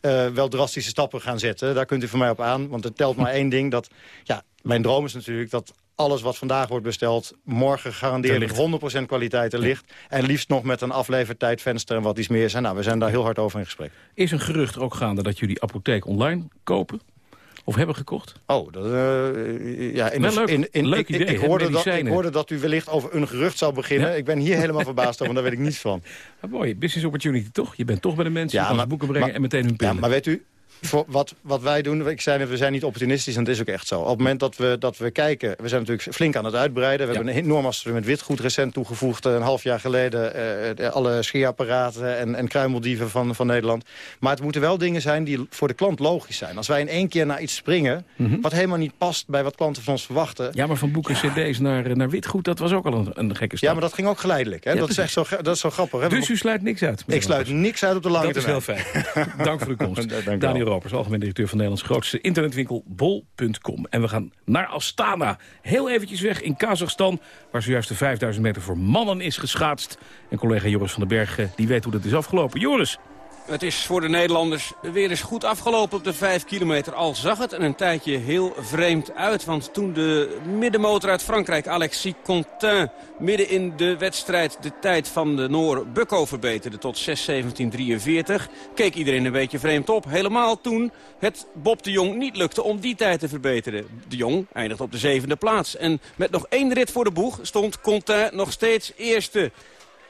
eh, wel drastische stappen gaan zetten. Daar kunt u voor mij op aan. Want het telt maar <laughs> één ding. Dat, ja, mijn droom is natuurlijk dat alles wat vandaag wordt besteld... morgen Er gegarandeerd ligt. met 100% kwaliteit er ligt. En liefst nog met een aflevertijdvenster en wat iets meer. zijn. Nou, we zijn daar heel hard over in gesprek. Is een gerucht er ook gaande dat jullie apotheek online kopen? Of hebben gekocht? Oh, dat, eh, ja, in leuk. in, in, Leuk ik, ik- idee, ik hoorde dat, ik hoorde dat u wellicht over een gerucht zou beginnen. Ja. Ik ben hier helemaal <laughs> verbaasd over, daar weet ik niets van. Ah, mooi, business opportunity toch? Je bent toch bij de mensen, Ja, maar- boeken brengen maar- en meteen hun Ja, pillen. maar weet u, voor wat, wat wij doen, ik zei net, we zijn niet opportunistisch en dat is ook echt zo. Op het moment dat we, dat we kijken, we zijn natuurlijk flink aan het uitbreiden. We hebben een enorm assortiment witgoed recent toegevoegd, een half jaar geleden. eh, alle scheerapparaten en, en kruimeldieven van, van Nederland. Maar het moeten wel dingen zijn die voor de klant logisch zijn. Als wij in één keer naar iets springen, wat helemaal niet past bij wat klanten van ons verwachten. Ja, maar van boeken cd's naar, naar witgoed, dat was ook al een, een gekke stap. Ja, maar dat ging ook geleidelijk. Hè? Ja, dat, is echt zo, dat is zo grappig. Hè? Dus u sluit niks uit? Ik sluit niks uit op de lange Dat is termijn. heel fijn. Dank voor uw komst. <laughs> Dank Daniel Ropers, algemeen directeur van Nederlands grootste internetwinkel bol.com. En we gaan naar Astana. Heel eventjes weg in Kazachstan, waar zojuist de 5000 meter voor mannen is geschaatst. En collega Joris van den Berg, eh, die weet hoe dat is afgelopen. Joris. Het is voor de Nederlanders weer eens goed afgelopen op de 5 kilometer. Al zag het er een tijdje heel vreemd uit. Want toen de middenmotor uit Frankrijk, Alexis Contin... midden in de wedstrijd de tijd van de Noor Bukko verbeterde tot 6.17.43... keek iedereen een beetje vreemd op. Helemaal toen het Bob de Jong niet lukte om die tijd te verbeteren. De Jong eindigt op de zevende plaats. En met nog één rit voor de boeg stond Contin nog steeds eerste.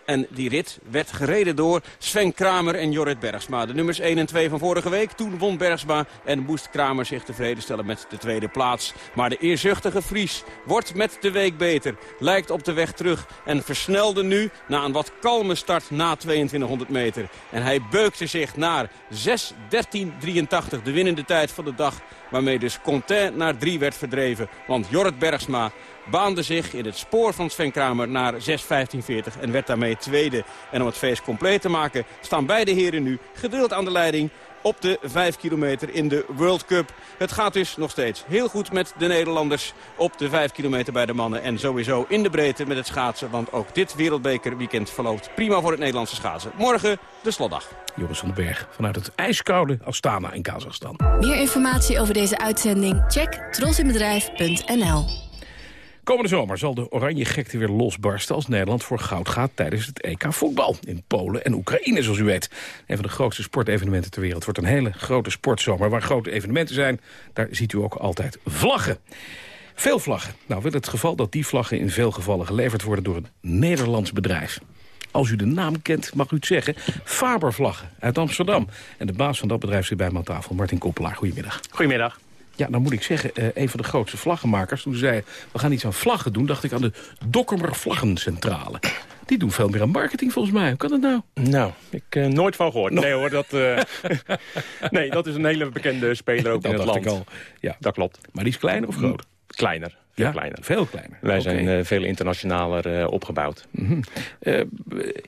En die rit werd gereden door Sven Kramer en Jorrit Bergsma. De nummers 1 en 2 van vorige week. Toen won Bergsma en moest Kramer zich tevreden stellen met de tweede plaats. Maar de eerzuchtige Fries wordt met de week beter. Lijkt op de weg terug en versnelde nu na een wat kalme start na 2200 meter. En hij beukte zich naar 6.13.83, de winnende tijd van de dag. Waarmee dus Contain naar 3 werd verdreven. Want Jorrit Bergsma baande zich in het spoor van Sven Kramer naar 6.15.40 en werd daarmee tweede. En om het feest compleet te maken staan beide heren nu gedeeld aan de leiding op de 5 kilometer in de World Cup. Het gaat dus nog steeds heel goed met de Nederlanders op de 5 kilometer bij de mannen. En sowieso in de breedte met het schaatsen, want ook dit wereldbekerweekend verloopt prima voor het Nederlandse schaatsen. Morgen de slotdag. Joris van den Berg vanuit het ijskoude Astana in Kazachstan. Meer informatie over deze uitzending? Check trosinbedrijf.nl Komende zomer zal de oranje gekte weer losbarsten als Nederland voor goud gaat tijdens het EK voetbal. In Polen en Oekraïne, zoals u weet. Een van de grootste sportevenementen ter wereld. Wordt een hele grote sportzomer. Waar grote evenementen zijn, daar ziet u ook altijd vlaggen. Veel vlaggen. Nou wil het geval dat die vlaggen in veel gevallen geleverd worden door een Nederlands bedrijf. Als u de naam kent, mag u het zeggen. Faber Vlaggen uit Amsterdam. En de baas van dat bedrijf zit bij me aan tafel, Martin Koppelaar. Goedemiddag. Goedemiddag. Ja, nou moet ik zeggen, eh, een van de grootste vlaggenmakers... toen ze zei, we gaan iets aan vlaggen doen... dacht ik aan de Dokkumer Vlaggencentrale. Die doen veel meer aan marketing volgens mij. Hoe kan dat nou? Nou, ik uh, nooit van gehoord. Nee hoor, dat, uh, <laughs> nee, dat is een hele bekende speler ook dat in het dacht land. ik al. Ja. Dat klopt. Maar die is kleiner of groter? Kleiner. Veel Ja, kleiner. veel kleiner. Wij zijn uh, veel internationaler uh, opgebouwd. Mhm. Uh,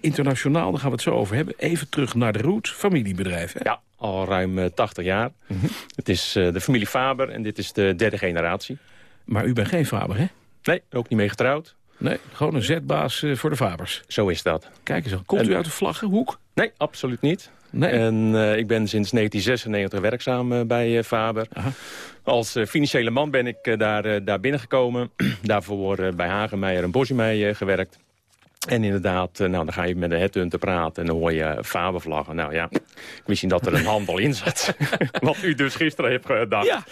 internationaal, daar gaan we het zo over hebben. Even terug naar de roots, familiebedrijf. Hè? Ja, al ruim uh, 80 jaar. Mhm. Het is de familie Faber en dit is de derde generatie. Maar u bent geen Faber, hè? Nee, ook niet mee getrouwd. Nee, gewoon een zetbaas voor de Fabers. Zo is dat. Kijk eens, komt en, u uit de vlaggenhoek? Nee, absoluut niet. Nee. En uh, ik ben sinds 1996 werkzaam uh, bij uh, Faber. Aha. Als financiële man ben ik daar, daar binnengekomen. <clears throat> Daarvoor bij Hagenmeijer en Bosje gewerkt. En inderdaad, nou, dan ga je met de headhunter praten en dan hoor je Fabervlaggen. Nou ja, ik wist niet dat er een handel in zat. <laughs> Wat u dus gisteren heeft gedacht. Ja.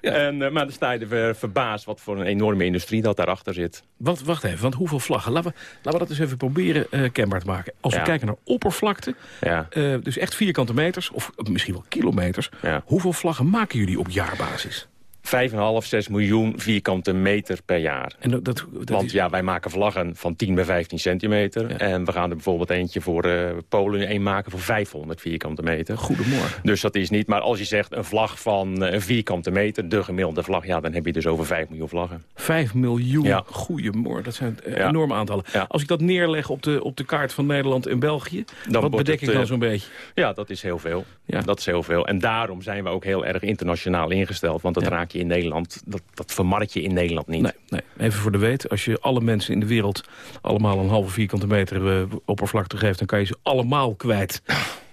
Ja. En, uh, maar dan sta je er verbaasd wat voor een enorme industrie dat daarachter zit. Wat, wacht even, want hoeveel vlaggen? Laten we, laten we dat eens even proberen uh, kenbaar te maken. Als ja. we kijken naar oppervlakte, ja. uh, dus echt vierkante meters, of misschien wel kilometers. Hoeveel vlaggen maken jullie op jaarbasis? 5,5, 6 miljoen vierkante meter per jaar. En dat, dat, dat Want ja, wij maken vlaggen van 10 bij 15 centimeter. Ja. En we gaan er bijvoorbeeld eentje voor uh, Polen een maken voor 500 vierkante meter. Goedemorgen. Dus dat is niet, maar als je zegt een vlag van een vierkante meter, de gemiddelde vlag, ja, dan heb je dus over 5 miljoen vlaggen. 5 miljoen, ja. goedemorgen, dat zijn uh, Ja. enorme aantallen. Als ik dat neerleg op de, op de kaart van Nederland en België, Dan wat bedek het, ik dan eh, zo'n beetje? Ja, dat is heel veel. Ja. Dat is heel veel. En daarom zijn we ook heel erg internationaal ingesteld. Want dat Ja. Je in Nederland, dat, dat vermarkt je in Nederland niet. Nee, nee, even voor de weet. Als je alle mensen in de wereld allemaal een halve vierkante meter uh, oppervlakte geeft... dan kan je ze allemaal kwijt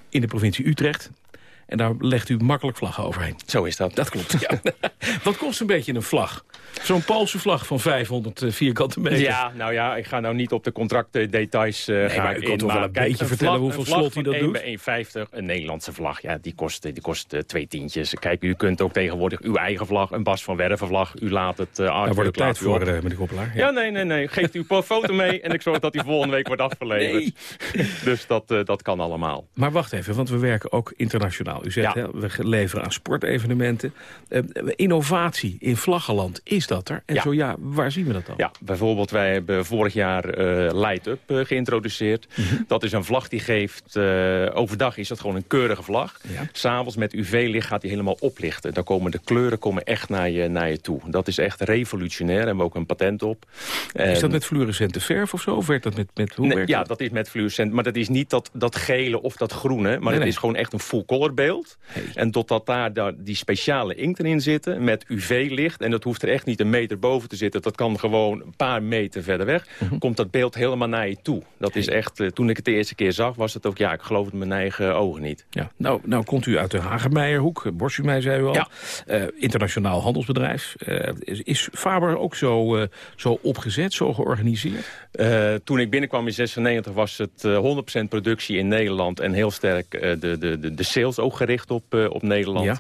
in de provincie Utrecht. En daar legt u makkelijk vlaggen overheen. Zo is dat. Dat klopt, ja. <laughs> Wat kost een beetje een vlag? Zo'n Poolse vlag van 500 vierkante meter. Ja, nou ja, ik ga nou niet op de contractdetails uh, nee, gaan maar toch wel een beetje vertellen hoeveel slot hij dat doet? 1,50, een Nederlandse vlag, ja, die kost, die kost uh, twee tientjes. Kijk, u kunt ook tegenwoordig uw eigen vlag, een Bas van Werven vlag, u laat het... Uh, Daar wordt het tijd voor, uh, meneer Koppelaar. Ja. ja, nee, nee, nee. Geeft u een foto mee en ik zorg dat die volgende week wordt afgeleverd. Nee. <laughs> dus dat, dat kan allemaal. Maar wacht even, want we werken ook internationaal. U zegt, Ja. hè, we leveren aan sportevenementen. Uh, innovatie in vlaggenland, is dat er? En Ja. zo ja, waar zien we dat dan? Ja, bijvoorbeeld wij hebben vorig jaar eh Light Up eh, geïntroduceerd. Dat is een vlag die geeft... eh, overdag is dat gewoon een keurige vlag. Ja. S'avonds met UV-licht gaat die helemaal oplichten. Dan komen de kleuren komen echt naar je, naar je toe. Dat is echt revolutionair. Daar hebben we ook een patent op. Is dat En- met fluorescente verf of zo? Of werkt dat met, met hoe Nee, werkt ja, dat? dat is met fluorescent. Maar dat is niet dat, dat gele of dat groene. Maar Nee, het nee. is gewoon echt een full-color En totdat daar, daar die speciale inkt in zitten met UV-licht... en dat hoeft er echt niet een meter boven te zitten... dat kan gewoon een paar meter verder weg... Mhm. komt dat beeld helemaal naar je toe. Dat is echt, eh, toen ik het de eerste keer zag, was het ook... ja, ik geloofde mijn eigen ogen niet. Ja, nou, nou komt u uit de Hagemeierhoek, Borsumei zei u al. Ja. Eh, internationaal handelsbedrijf. Eh, is, is Faber ook zo, zo opgezet, zo georganiseerd? Toen ik binnenkwam in 96 was het eh, 100% productie in Nederland... en heel sterk de, de, de, de sales ook gericht op, eh, op Nederland. Ja.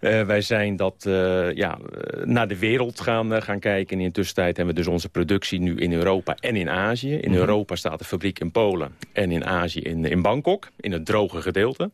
Eh, wij zijn dat eh, ja, naar de wereld gaan, gaan kijken. En in de tussentijd hebben we dus onze productie nu in Europa en in Azië. In Mhm. Europa staat de fabriek in Polen en in Azië in, in Bangkok. In het droge gedeelte.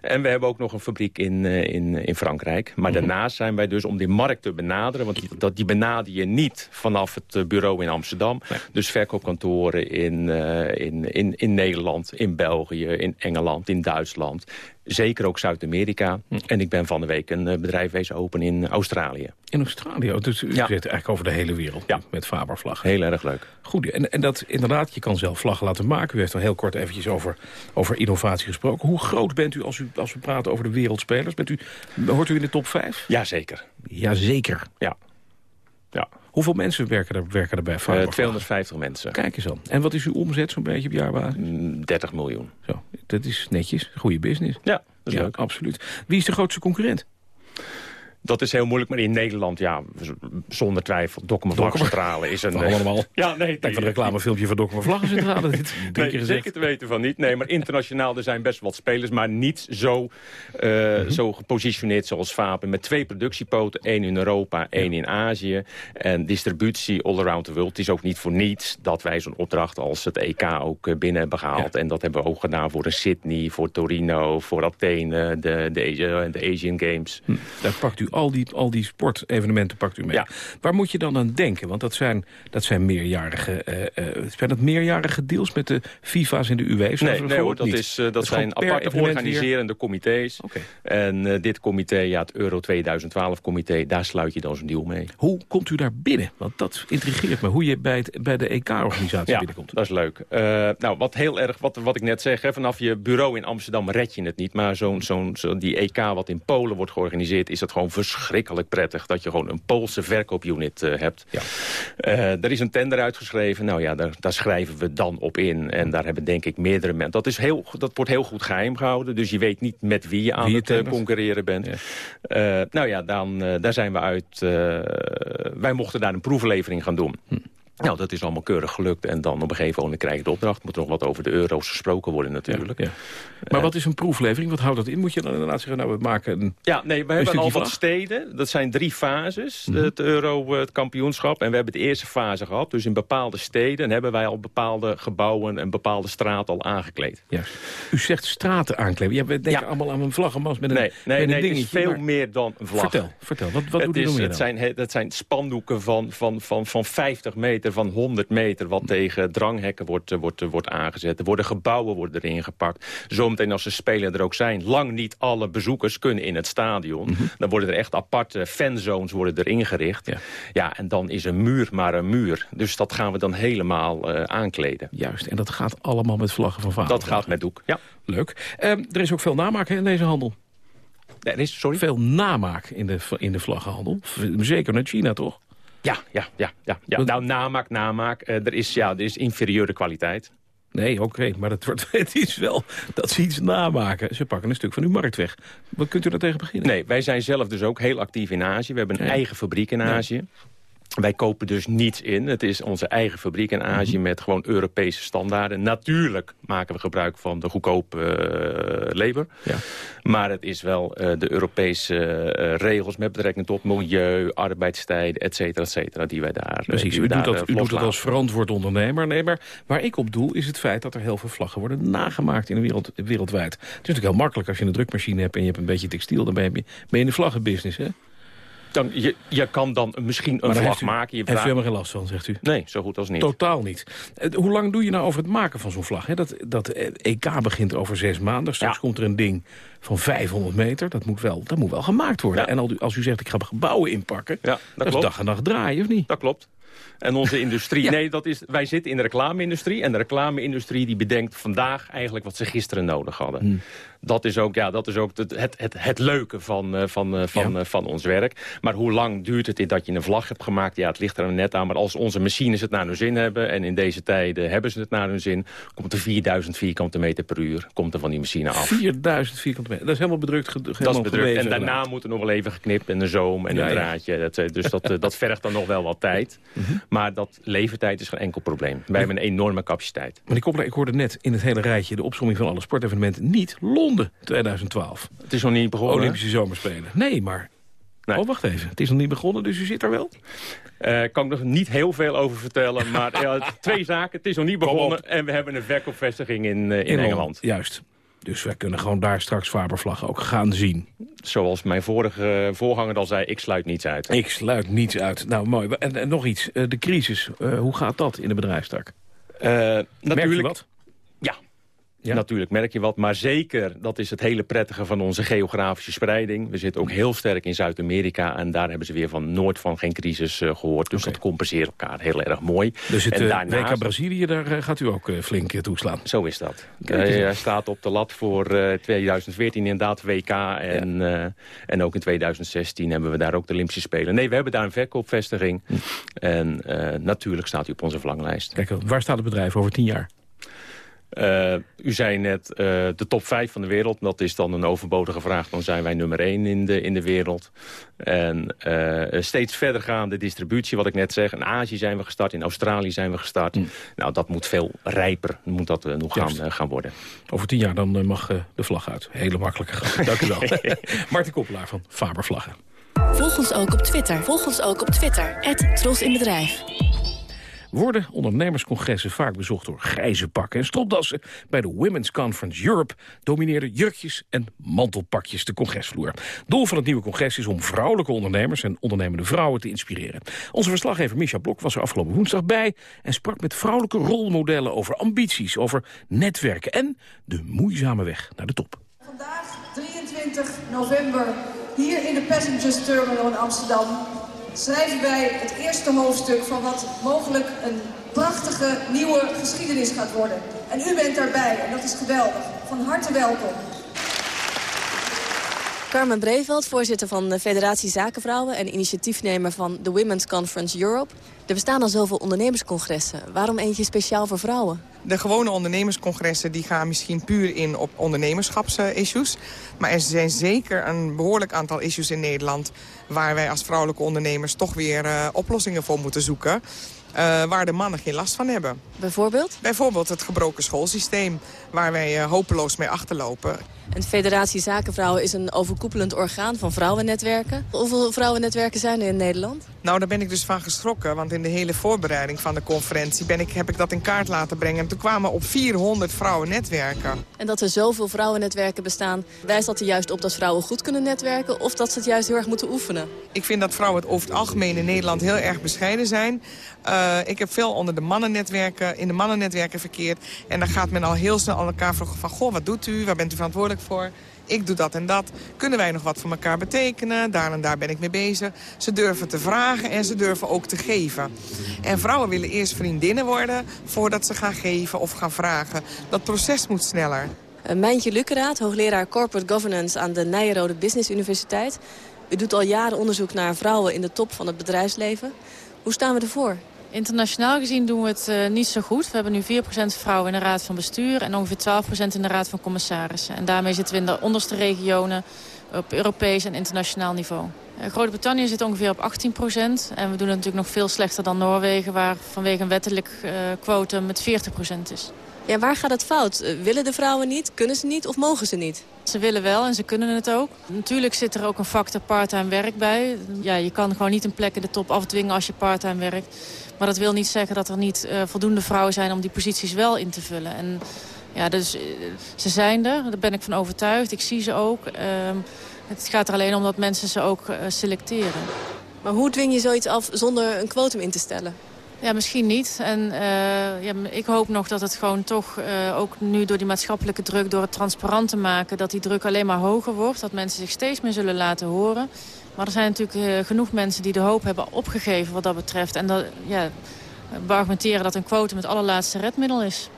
En we hebben ook nog een fabriek in, in, in Frankrijk. Maar Mhm. daarnaast zijn wij dus om die markt te benaderen... want die, dat, die benader je niet vanaf het bureau in Amsterdam. Dus verkoopkantoren in, in, in, in Nederland, in België, in Engeland, in Duitsland. Zeker ook Zuid-Amerika. Hm. En ik ben van de week een eh, bedrijf wezen open in Australië. In Australië, oh, dus u Ja. zit eigenlijk over de hele wereld Ja. met Faber-vlag. Heel erg leuk. Goed, en, en dat inderdaad, je kan zelf vlaggen laten maken. U heeft al heel kort eventjes over, over innovatie gesproken. Hoe groot bent u als, u als we praten over de wereldspelers? Bent u, hoort u in de top 5? Jazeker. Jazeker. Ja. ja. Hoeveel mensen werken er, werken er bij Eh, Faber? 250 mensen. Kijk eens aan. En wat is uw omzet zo'n beetje op jaarbasis? Mm, 30 miljoen. Zo, dat is netjes. Goede business. Ja, dat is ja, leuk. absoluut. Wie is de grootste concurrent? Dat is heel moeilijk, maar in Nederland, ja, zonder twijfel, Dokkum Vlagcentrale is een... Van eh, allemaal. <laughs> Ja, nee. Kijk, van een reclamefilmpje van Dokkum Vlaggencentrale. Dit keer zeker te weten van niet. Nee, maar internationaal, er zijn best wat spelers... maar niet zo, eh, zo gepositioneerd zoals Faber. Met twee productiepoten, één in Europa, één in Azië. En distributie all around the world. Het is ook niet voor niets dat wij zo'n opdracht als het EK ook eh, binnen hebben gehaald. En dat hebben we ook gedaan voor een Sydney, voor Torino, voor Athene... de, de, de Asian Games. Hm, Daar pakt u al die, al die sportevenementen pakt u mee. Ja. Waar moet je dan aan denken? Want dat zijn, dat zijn meerjarige... eh, eh, zijn dat meerjarige deals met de FIFA's en de UW's? Nee, nee hoor, bijvoorbeeld dat, niet? is, eh, dat, is gewoon zijn aparte evenement weer- organiserende comité's. Oké. En dit comité, ja, het Euro 2012-comité, daar sluit je dan zo'n deal mee. Hoe komt u daar binnen? Want dat intrigeert me. Hoe je bij, het, bij de EK-organisatie Ja, binnenkomt. dat is leuk. Nou, wat heel erg, wat, wat ik net zeg, hè, vanaf je bureau in Amsterdam red je het niet. Maar zo'n zo'n zo, die EK wat in Polen wordt georganiseerd, is het gewoon verschrikkelijk prettig dat je gewoon een Poolse verkoopunit eh, hebt. Ja. Eh, er is een tender uitgeschreven. Nou ja, daar, daar schrijven we dan op in. En daar hebben denk ik meerdere mensen. Dat, is heel, dat wordt heel goed geheim gehouden. Dus je weet niet met wie je aan Wie het eh, concurreren bent. Nou ja, dan, daar zijn we uit. wij mochten daar een proeflevering gaan doen. Hm. Nou, dat is allemaal keurig gelukt. En dan op een gegeven moment krijg je de opdracht. Moet nog wat over de euro's gesproken worden natuurlijk. Ja. Maar wat is een proeflevering? Wat houdt dat in? Moet je dan inderdaad zeggen, nou, we maken een... Ja, nee, we hebben al wat steden. Dat zijn drie fases, Mhm. het euro, eh, het kampioenschap. En we hebben de eerste fase gehad. Dus in bepaalde steden hebben wij al bepaalde gebouwen... en bepaalde straten al aangekleed. Juist. U zegt straten aankleven. Ja, we denken Ja. allemaal aan een vlaggenmast met een, Nee, nee, met een nee het is dingetje. veel maar- meer dan een vlag. Vertel, vertel. Wat, wat het, nog meer het, zijn, he- het zijn spandoeken van, van, van, van 50 meter, van 100 meter... wat tegen dranghekken wordt, eh, wordt, eh, wordt aangezet. Er worden gebouwen worden erin gepakt. Zometeen als de spelen er ook zijn... lang niet alle bezoekers kunnen in het stadion. Mhm. Dan worden er echt aparte fanzones worden er ingericht. Ja. en dan is een muur maar een muur. Dus dat gaan we dan helemaal eh, aankleden. Juist, en dat gaat allemaal met vlaggen van vader. Dat gaat met doek, ja. Leuk. Er is ook veel namaak hè, in deze handel. Er is, sorry? Veel namaak in de, in de vlaggenhandel. Zeker naar China, toch? Ja, ja, ja. ja, ja. Nou, namaak, namaak. eh, er, is, ja, er is inferieure kwaliteit. Nee, oké, maar dat wordt, <laughs> het is wel dat ze iets namaken. Ze pakken een stuk van uw markt weg. Wat kunt u daar tegen beginnen? Nee, wij zijn zelf dus ook heel actief in Azië. We hebben een Ja. eigen fabriek in. Azië. Wij kopen dus niets in. Het is onze eigen fabriek in Azië Mhm. met gewoon Europese standaarden. Natuurlijk maken we gebruik van de goedkope uh, lever. Ja. Maar het is wel uh, de Europese uh, regels met betrekking tot milieu, arbeidstijden, et cetera, et cetera, die wij daar Precies, u, doet, daar, dat, u doet dat als verantwoord ondernemer. Nee, maar waar ik op doel is het feit dat er heel veel vlaggen worden nagemaakt in de wereld, wereldwijd. Het is natuurlijk heel makkelijk als je een drukmachine hebt en je hebt een beetje textiel. Dan ben je, ben je in de vlaggenbusiness, hè? Dan, je, je kan dan misschien een vlag u, maken. Je heeft u helemaal geen last van, zegt u? Nee, zo goed als niet. Totaal niet. Hoe lang doe je nou over het maken van zo'n vlag? Hè? Dat, dat EK begint over zes maanden. Straks ja. komt er een ding van 500 meter. Dat moet wel, dat moet wel gemaakt worden. Ja. En als u, als u zegt, ik ga gebouwen inpakken... Ja, dat, dat klopt. is dag en nacht draaien, of niet? Dat klopt. En onze <laughs> industrie, ja. nee, dat is, wij zitten in de reclame-industrie. En de reclame-industrie die bedenkt vandaag eigenlijk wat ze gisteren nodig hadden. Hmm. Dat is ook, ja, dat is ook het, het, het, het leuke van, van, van, ja. van ons werk. Maar hoe lang duurt het dat je een vlag hebt gemaakt? Ja, het ligt er net aan. Maar als onze machines het naar hun zin hebben... en in deze tijden hebben ze het naar hun zin... komt er 4000 vierkante meter per uur komt er van die machine af. 4000 vierkante meter? Dat is helemaal bedrukt. Dat is bedrukt. Gewezen, en daarna moet er nog wel even geknipt en een zoom en ja, een draadje. Dat, dus dat, dat vergt dan nog wel wat tijd. <laughs> Mm -hmm. Maar dat levertijd is geen enkel probleem. Wij hebben een enorme capaciteit. Maar ik hoorde net in het hele rijtje... de opzomming van alle sportevenementen niet Londen 2012. Het is nog niet begonnen. Olympische Zomerspelen. Nee, maar... Nee. Oh, wacht even. Het is nog niet begonnen, dus u zit er wel? Uh, kan ik nog niet heel veel over vertellen. <laughs> Maar ja, twee zaken. Het is nog niet begonnen. En we hebben een verkoopvestiging in, uh, in, in Engeland. Juist. Dus wij kunnen gewoon daar straks Fabervlaggen ook gaan zien. Zoals mijn vorige voorganger al zei, ik sluit niets uit. Ik sluit niets uit. Nou, mooi. En, en nog iets. Uh, de crisis. hoe gaat dat in de bedrijfstak? natuurlijk. Merk je wat? Ja. Natuurlijk merk je wat, maar zeker, dat is het hele prettige van onze geografische spreiding. We zitten ook heel sterk in Zuid-Amerika en daar hebben ze weer van nooit van geen crisis uh, gehoord. Dus okay. dat compenseert elkaar heel erg mooi. Dus het en daarnaast... WK Brazilië, daar uh, gaat u ook flink toeslaan? Zo is dat. Hij staat op de lat voor 2014 inderdaad WK en, ja. en ook in 2016 hebben we daar ook de Olympische Spelen. Nee, we hebben daar een verkoopvestiging hm. en natuurlijk staat u op onze verlanglijst. Kijk, waar staat het bedrijf over tien jaar? Uh, u zei net uh, de top 5 van de wereld. Dat is dan een overbodige vraag. Dan zijn wij nummer 1 in de, in de wereld. En uh, steeds verdergaande distributie, wat ik net zeg. In Azië zijn we gestart, in Australië zijn we gestart. Mm. Nou, dat moet veel rijper moet dat, nog gaan, gaan worden. Over tien jaar dan mag de vlag uit. Hele makkelijke grap. <laughs> Dank u wel. <laughs> Martin Koppelaar van Faber Vlaggen. Volg ons ook op Twitter. Volg ons ook op Twitter. Tros in Bedrijf worden ondernemerscongressen vaak bezocht door grijze pakken en stropdassen. Bij de Women's Conference Europe domineerden jurkjes en mantelpakjes de congresvloer. Doel van het nieuwe congres is om vrouwelijke ondernemers en ondernemende vrouwen te inspireren. Onze verslaggever Misha Blok was er afgelopen woensdag bij en sprak met vrouwelijke rolmodellen over ambities, over netwerken en de moeizame weg naar de top. Vandaag, 23 november, hier in de Passengers Terminal in Amsterdam schrijven wij het eerste hoofdstuk van wat mogelijk een prachtige nieuwe geschiedenis gaat worden. En u bent daarbij en dat is geweldig. Van harte welkom. Carmen Breveld, voorzitter van de Federatie Zakenvrouwen... en initiatiefnemer van de Women's Conference Europe. Er bestaan al zoveel ondernemerscongressen. Waarom eentje speciaal voor vrouwen? De gewone ondernemerscongressen die gaan misschien puur in op ondernemerschapsissues. Maar er zijn zeker een behoorlijk aantal issues in Nederland... waar wij als vrouwelijke ondernemers toch weer uh, oplossingen voor moeten zoeken... Uh, waar de mannen geen last van hebben. Bijvoorbeeld? Bijvoorbeeld het gebroken schoolsysteem, waar wij uh, hopeloos mee achterlopen. En Federatie Zakenvrouwen is een overkoepelend orgaan van vrouwennetwerken. Hoeveel vrouwennetwerken zijn er in Nederland? Nou, daar ben ik dus van geschrokken. Want in de hele voorbereiding van de conferentie ben ik, heb ik dat in kaart laten brengen. En toen kwamen op 400 vrouwennetwerken. En dat er zoveel vrouwennetwerken bestaan, wijst dat er juist op dat vrouwen goed kunnen netwerken? Of dat ze het juist heel erg moeten oefenen? Ik vind dat vrouwen het over het algemeen in Nederland heel erg bescheiden zijn. Uh, ik heb veel onder de mannennetwerken, in de mannennetwerken verkeerd. En dan gaat men al heel snel aan elkaar vragen van... goh, wat doet u? Waar bent u verantwoordelijk voor? Ik doe dat en dat. Kunnen wij nog wat voor elkaar betekenen? Daar en daar ben ik mee bezig. Ze durven te vragen en ze durven ook te geven. En vrouwen willen eerst vriendinnen worden... voordat ze gaan geven of gaan vragen. Dat proces moet sneller. Mijntje Lukkeraat, hoogleraar Corporate Governance... aan de Nijrode Business Universiteit. U doet al jaren onderzoek naar vrouwen in de top van het bedrijfsleven. Hoe staan we ervoor? Internationaal gezien doen we het uh, niet zo goed. We hebben nu 4% vrouwen in de raad van bestuur en ongeveer 12% in de raad van commissarissen. En daarmee zitten we in de onderste regionen op Europees en internationaal niveau. Uh, Groot-Brittannië zit ongeveer op 18 procent. En we doen het natuurlijk nog veel slechter dan Noorwegen... waar vanwege een wettelijk uh, quotum met 40 procent is. Ja, waar gaat het fout? Uh, willen de vrouwen niet, kunnen ze niet of mogen ze niet? Ze willen wel en ze kunnen het ook. Natuurlijk zit er ook een factor parttime werk bij. Ja, je kan gewoon niet een plek in de top afdwingen als je parttime werkt. Maar dat wil niet zeggen dat er niet uh, voldoende vrouwen zijn om die posities wel in te vullen. En ja, dus uh, ze zijn er, daar ben ik van overtuigd. Ik zie ze ook. Uh, het gaat er alleen om dat mensen ze ook selecteren. Maar hoe dwing je zoiets af zonder een kwotum in te stellen? Ja, misschien niet. En uh, ja, ik hoop nog dat het gewoon toch, uh, ook nu door die maatschappelijke druk... door het transparant te maken, dat die druk alleen maar hoger wordt. Dat mensen zich steeds meer zullen laten horen. Maar er zijn natuurlijk uh, genoeg mensen die de hoop hebben opgegeven wat dat betreft. En dat, ja, we argumenteren dat een quotum het allerlaatste redmiddel is.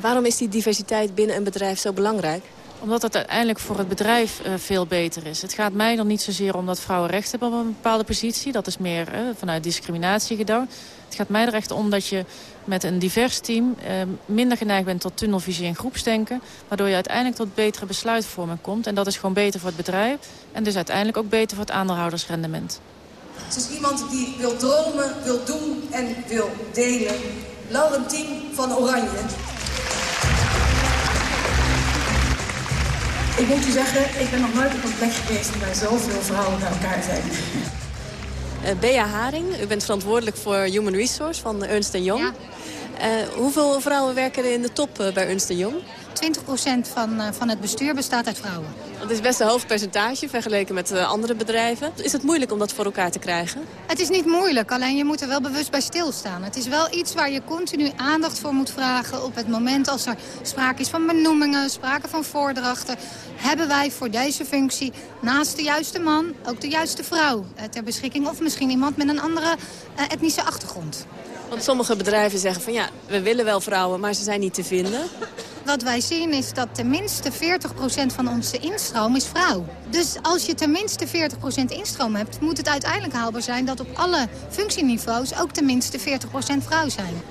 Waarom is die diversiteit binnen een bedrijf zo belangrijk? Omdat het uiteindelijk voor het bedrijf uh, veel beter is. Het gaat mij dan niet zozeer om dat vrouwen recht hebben op een bepaalde positie. Dat is meer uh, vanuit discriminatie gedaan. Het gaat mij er echt om dat je met een divers team uh, minder geneigd bent tot tunnelvisie en groepsdenken. Waardoor je uiteindelijk tot betere besluitvorming komt. En dat is gewoon beter voor het bedrijf. En dus uiteindelijk ook beter voor het aandeelhoudersrendement. Het is iemand die wil dromen, wil doen en wil delen. Laurentien van Oranje. Ik moet u zeggen, ik ben nog nooit op een plek geweest waar zoveel vrouwen bij elkaar zijn. Uh, Bea Haring, u bent verantwoordelijk voor Human Resource van Ernst Young. Ja. Uh, hoeveel vrouwen werken er in de top uh, bij Ernst Young? 20% van, van het bestuur bestaat uit vrouwen. Dat is best een hoog percentage vergeleken met andere bedrijven. Is het moeilijk om dat voor elkaar te krijgen? Het is niet moeilijk, alleen je moet er wel bewust bij stilstaan. Het is wel iets waar je continu aandacht voor moet vragen... op het moment als er sprake is van benoemingen, sprake van voordrachten... hebben wij voor deze functie naast de juiste man ook de juiste vrouw ter beschikking... of misschien iemand met een andere etnische achtergrond. Want sommige bedrijven zeggen van ja, we willen wel vrouwen, maar ze zijn niet te vinden. Wat wij zien is dat tenminste 40% van onze instroom is vrouw. Dus als je tenminste 40% instroom hebt, moet het uiteindelijk haalbaar zijn... dat op alle functieniveaus ook tenminste 40% vrouw zijn.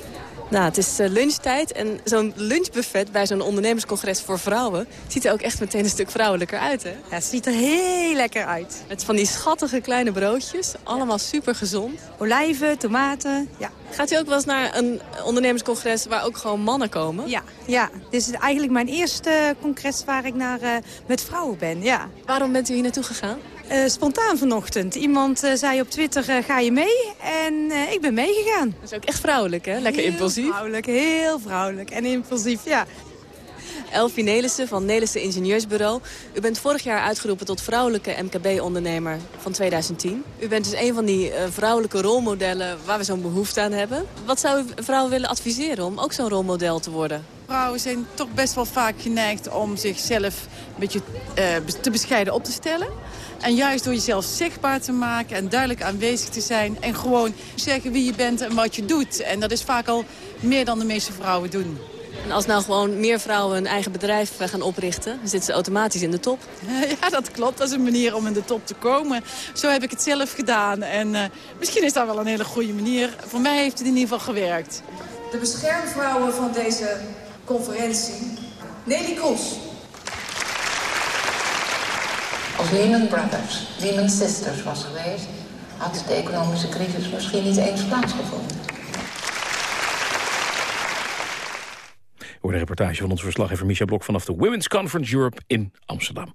Nou, het is uh, lunchtijd en zo'n lunchbuffet bij zo'n ondernemerscongres voor vrouwen... ziet er ook echt meteen een stuk vrouwelijker uit, hè? Ja, het ziet er heel lekker uit. Met van die schattige kleine broodjes, allemaal ja. super gezond. Olijven, tomaten, ja. Gaat u ook wel eens naar een ondernemerscongres waar ook gewoon mannen komen? Ja, ja. dit is eigenlijk mijn eerste congres waar ik naar, uh, met vrouwen ben, ja. Waarom bent u hier naartoe gegaan? Uh, spontaan vanochtend. Iemand uh, zei op Twitter, uh, ga je mee? En ik ben meegegaan. Dat is ook echt vrouwelijk, hè? Lekker heel impulsief. vrouwelijk, heel vrouwelijk en impulsief, ja. Elfie Nelissen van Nelissen Ingenieursbureau. U bent vorig jaar uitgeroepen tot vrouwelijke MKB-ondernemer van 2010. U bent dus een van die vrouwelijke rolmodellen waar we zo'n behoefte aan hebben. Wat zou u vrouwen willen adviseren om ook zo'n rolmodel te worden? Vrouwen zijn toch best wel vaak geneigd om zichzelf een beetje te bescheiden op te stellen. En juist door jezelf zichtbaar te maken en duidelijk aanwezig te zijn... en gewoon zeggen wie je bent en wat je doet. En dat is vaak al meer dan de meeste vrouwen doen. En als nou gewoon meer vrouwen een eigen bedrijf gaan oprichten... dan zitten ze automatisch in de top. <laughs> Ja, dat klopt. Dat is een manier om in de top te komen. Zo heb ik het zelf gedaan. En uh, misschien is dat wel een hele goede manier. Voor mij heeft het in ieder geval gewerkt. De beschermvrouwen van deze conferentie. Nelly Kroes. Als Lehman Brothers, Lehman Sisters was geweest... had de economische crisis misschien niet eens plaatsgevonden. Hoor de reportage van onze verslaggever Micha Blok... vanaf de Women's Conference Europe in Amsterdam.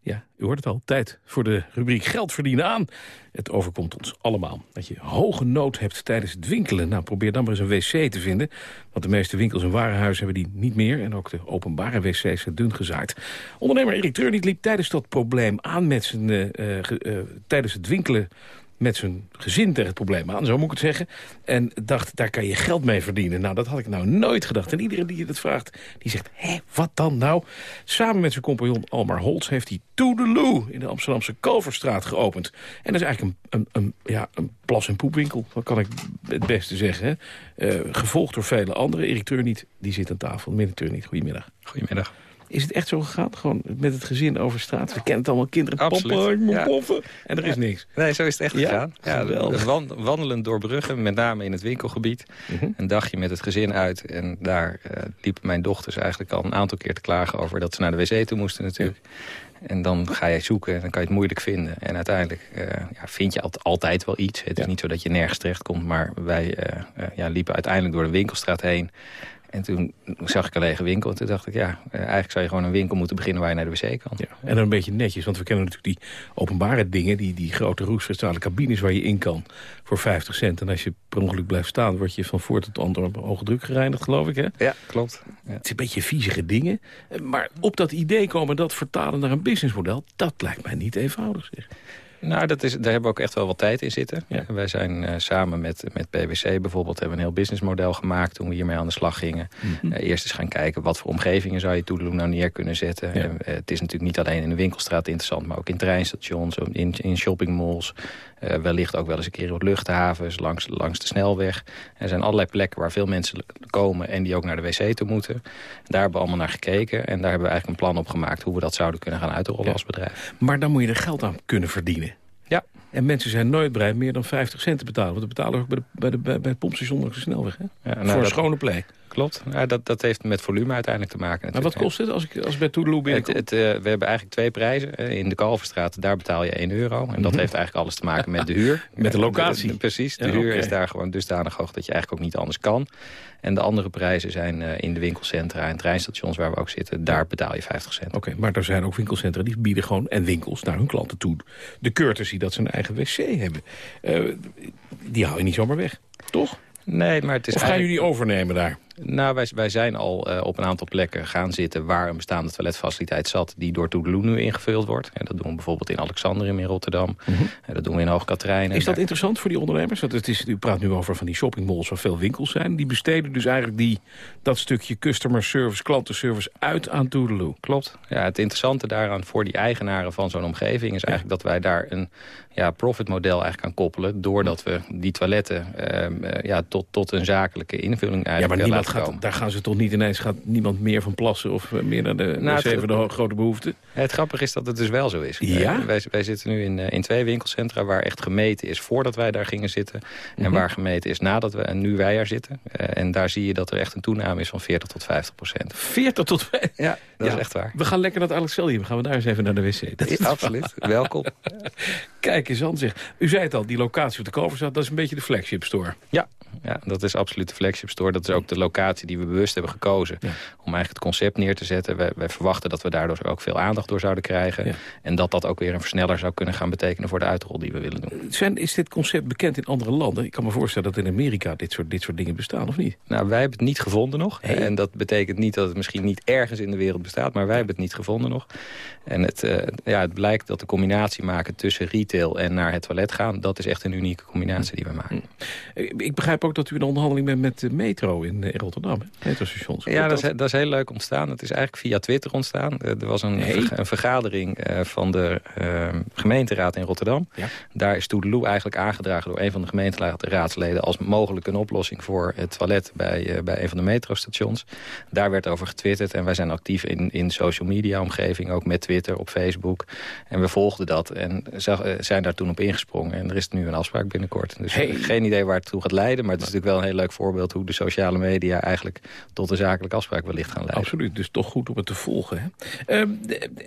Ja, u hoort het al. Tijd voor de rubriek Geld verdienen aan. Het overkomt ons allemaal. Dat je hoge nood hebt tijdens het winkelen. Nou, probeer dan maar eens een wc te vinden. Want de meeste winkels en warenhuizen hebben die niet meer. En ook de openbare wc's zijn dun gezaaid. Ondernemer Erik Treurniet liep tijdens dat probleem aan met zijn... Uh, uh, uh, tijdens het winkelen met zijn gezin tegen het probleem aan, zo moet ik het zeggen. En dacht, daar kan je geld mee verdienen. Nou, dat had ik nou nooit gedacht. En iedereen die je dat vraagt, die zegt, hé, wat dan nou? Samen met zijn compagnon Almar Holtz heeft hij Toedeloe in de Amsterdamse Kalverstraat geopend. En dat is eigenlijk een, een, een, ja, een plas- en poepwinkel, dat kan ik het beste zeggen. Uh, gevolgd door vele anderen. Erik Turniet, die zit aan tafel. Meneer Turniet, goedemiddag. Goedemiddag. Is het echt zo gegaan? Gewoon met het gezin over straat? We kennen het allemaal, kinderen Absoluut, poppen, ik moet ja. poffen. En er is niks. Nee, zo is het echt Ja? gegaan. Ja, Geweldig. wan- wandelend door Brugge, met name in het winkelgebied. Mhm. Een dagje met het gezin uit. En daar eh, liepen mijn dochters eigenlijk al een aantal keer te klagen over... dat ze naar de wc toe moesten natuurlijk. En dan ga je zoeken en dan kan je het moeilijk vinden. En uiteindelijk eh, ja, vind je alt- altijd wel iets. Het is niet zo dat je nergens terecht komt. Maar wij eh, ja, liepen uiteindelijk door de winkelstraat heen. En toen zag ik een lege winkel. En toen dacht ik, ja, eh, eigenlijk zou je gewoon een winkel moeten beginnen... waar je naar de wc kan. En dan een beetje netjes, want we kennen natuurlijk die openbare dingen... die, die grote roesverstalen cabines waar je in kan voor 50 cent. En als je per ongeluk blijft staan, word je van voor tot ander op hoge druk gereinigd, geloof ik, hè? Ja, klopt. Het is een beetje viezige dingen. Maar op dat idee komen, dat vertalen naar een businessmodel... dat lijkt mij niet eenvoudig, zeg. Nou, dat is, daar hebben we ook echt wel wat tijd in zitten. Wij zijn eh, samen met, met PwC bijvoorbeeld... hebben een heel businessmodel gemaakt toen we hiermee aan de slag gingen. Mhm. Eh, eerst eens gaan kijken wat voor omgevingen zou je Toedeloe nou neer kunnen zetten. En, eh, het is natuurlijk niet alleen in de winkelstraat interessant... maar ook in treinstations, in, in shoppingmalls. Eh, wellicht ook wel eens een keer op luchthavens, langs, langs de snelweg. Er zijn allerlei plekken waar veel mensen komen... en die ook naar de wc toe moeten. Daar hebben we allemaal naar gekeken. En daar hebben we eigenlijk een plan op gemaakt... hoe we dat zouden kunnen gaan uitrollen als bedrijf. Maar dan moet je er geld aan kunnen verdienen. Ja. En mensen zijn nooit bereid meer dan 50 cent te betalen. Want dat betalen we ook bij, de, bij, de, bij, bij het pompstation langs de snelweg. Hè? Ja, nou, Voor een dat- schone plek. Klopt. Ja, dat, dat heeft met volume uiteindelijk te maken. Maar wat kost het als ik, als ik bij Toedeloe Het, binnenkom? het, eh, we hebben eigenlijk twee prijzen. Eh, In de Kalverstraat, daar betaal je 1 euro. En dat Mhm. heeft eigenlijk alles te maken met de huur. <laughs> Met de locatie. De- precies, de Ja, huur is daar gewoon dusdanig hoog dat je eigenlijk ook niet anders kan. En de andere prijzen zijn eh, in de winkelcentra en treinstations waar we ook zitten. Daar betaal je 50 cent. Oké, maar er zijn ook winkelcentra die bieden gewoon... en winkels naar hun klanten toe. De courtesy dat ze een eigen wc hebben. Eh, die hou je niet zomaar weg, toch? Nee, maar het is Of gaan eigenlijk- jullie overnemen daar? Nou, wij, wij zijn al eh, op een aantal plekken gaan zitten... waar een bestaande toiletfaciliteit zat... die door Toedeloe nu ingevuld wordt. En dat doen we bijvoorbeeld in Alexandrium in Rotterdam. En dat doen we in Hoogkaterijnen. Mhm. Is dat interessant voor die ondernemers? Want het is, u praat nu over van die shoppingmalls waar veel winkels zijn. Die besteden dus eigenlijk die, dat stukje customer service, klantenservice uit aan Toedeloe. Klopt. Ja, het interessante daaraan voor die eigenaren van zo'n omgeving... is eigenlijk dat wij daar een ja, profitmodel eigenlijk aan koppelen... doordat we die toiletten ehm, eh, ja, tot, tot een zakelijke invulling Ja, eigenlijk maar niemand laten gaat, daar gaan ze toch niet ineens, gaat niemand meer van plassen of eh, meer naar de Nou, wc voor de grote behoeften? Het grappige is dat het dus wel zo is. Ja? Eh, wij, wij zitten nu in, eh, in twee winkelcentra waar echt gemeten is voordat wij daar gingen zitten. En Mhm. waar gemeten is nadat we en nu wij er zitten. Eh, en daar zie je dat er echt een toename is van 40 tot 50 procent. 40 tot 50? Ja, dat Ja, is echt waar. We gaan lekker naar het Alexelium. Gaan we daar eens even naar de wc. Dat is Ja, absoluut. Welkom. <laughs> Kijk eens aan zeg. U zei het al, die locatie op de Kalverstraat, dat is een beetje de flagship store. Ja, ja, dat is absoluut de flagship store. Dat is ook de locatie die we bewust hebben gekozen. Om eigenlijk het concept neer te zetten. Wij, wij verwachten dat we daardoor ook veel aandacht door zouden krijgen. En dat dat ook weer een versneller zou kunnen gaan betekenen voor de uitrol die we willen doen. Zijn, is dit concept bekend in andere landen? Ik kan me voorstellen dat in Amerika dit soort, dit soort dingen bestaan, of niet? Nou, wij hebben het niet gevonden nog. En dat betekent niet dat het misschien niet ergens in de wereld bestaat... maar wij hebben het niet gevonden nog. En het, eh, ja, het blijkt dat de combinatie maken tussen retail en naar het toilet gaan... dat is echt een unieke combinatie die we maken. Ik, ik begrijp ook dat u in onderhandeling bent met de metro in, eh, Rotterdam. Metrostations. Ja, dat is, dat is heel leuk ontstaan. Het is eigenlijk via Twitter ontstaan. Eh, Er was een, Nee. Een vergadering eh, van de eh, gemeenteraad in Rotterdam. Daar is Toedeloe eigenlijk aangedragen door een van de gemeenteraadsleden... als mogelijk een oplossing voor het toilet bij, eh, bij een van de metrostations. Daar werd over getwitterd en wij zijn actief in, in social media omgeving. Ook met Twitter, op Facebook. En we volgden dat en zag, zijn daar toen op ingesprongen. En er is nu een afspraak binnenkort. Dus Hey. geen idee waar het toe gaat leiden. Maar het is natuurlijk wel een heel leuk voorbeeld... hoe de sociale media eigenlijk tot een zakelijke afspraak wellicht gaan leiden. Absoluut, dus toch goed om het te volgen. Hè? Ehm,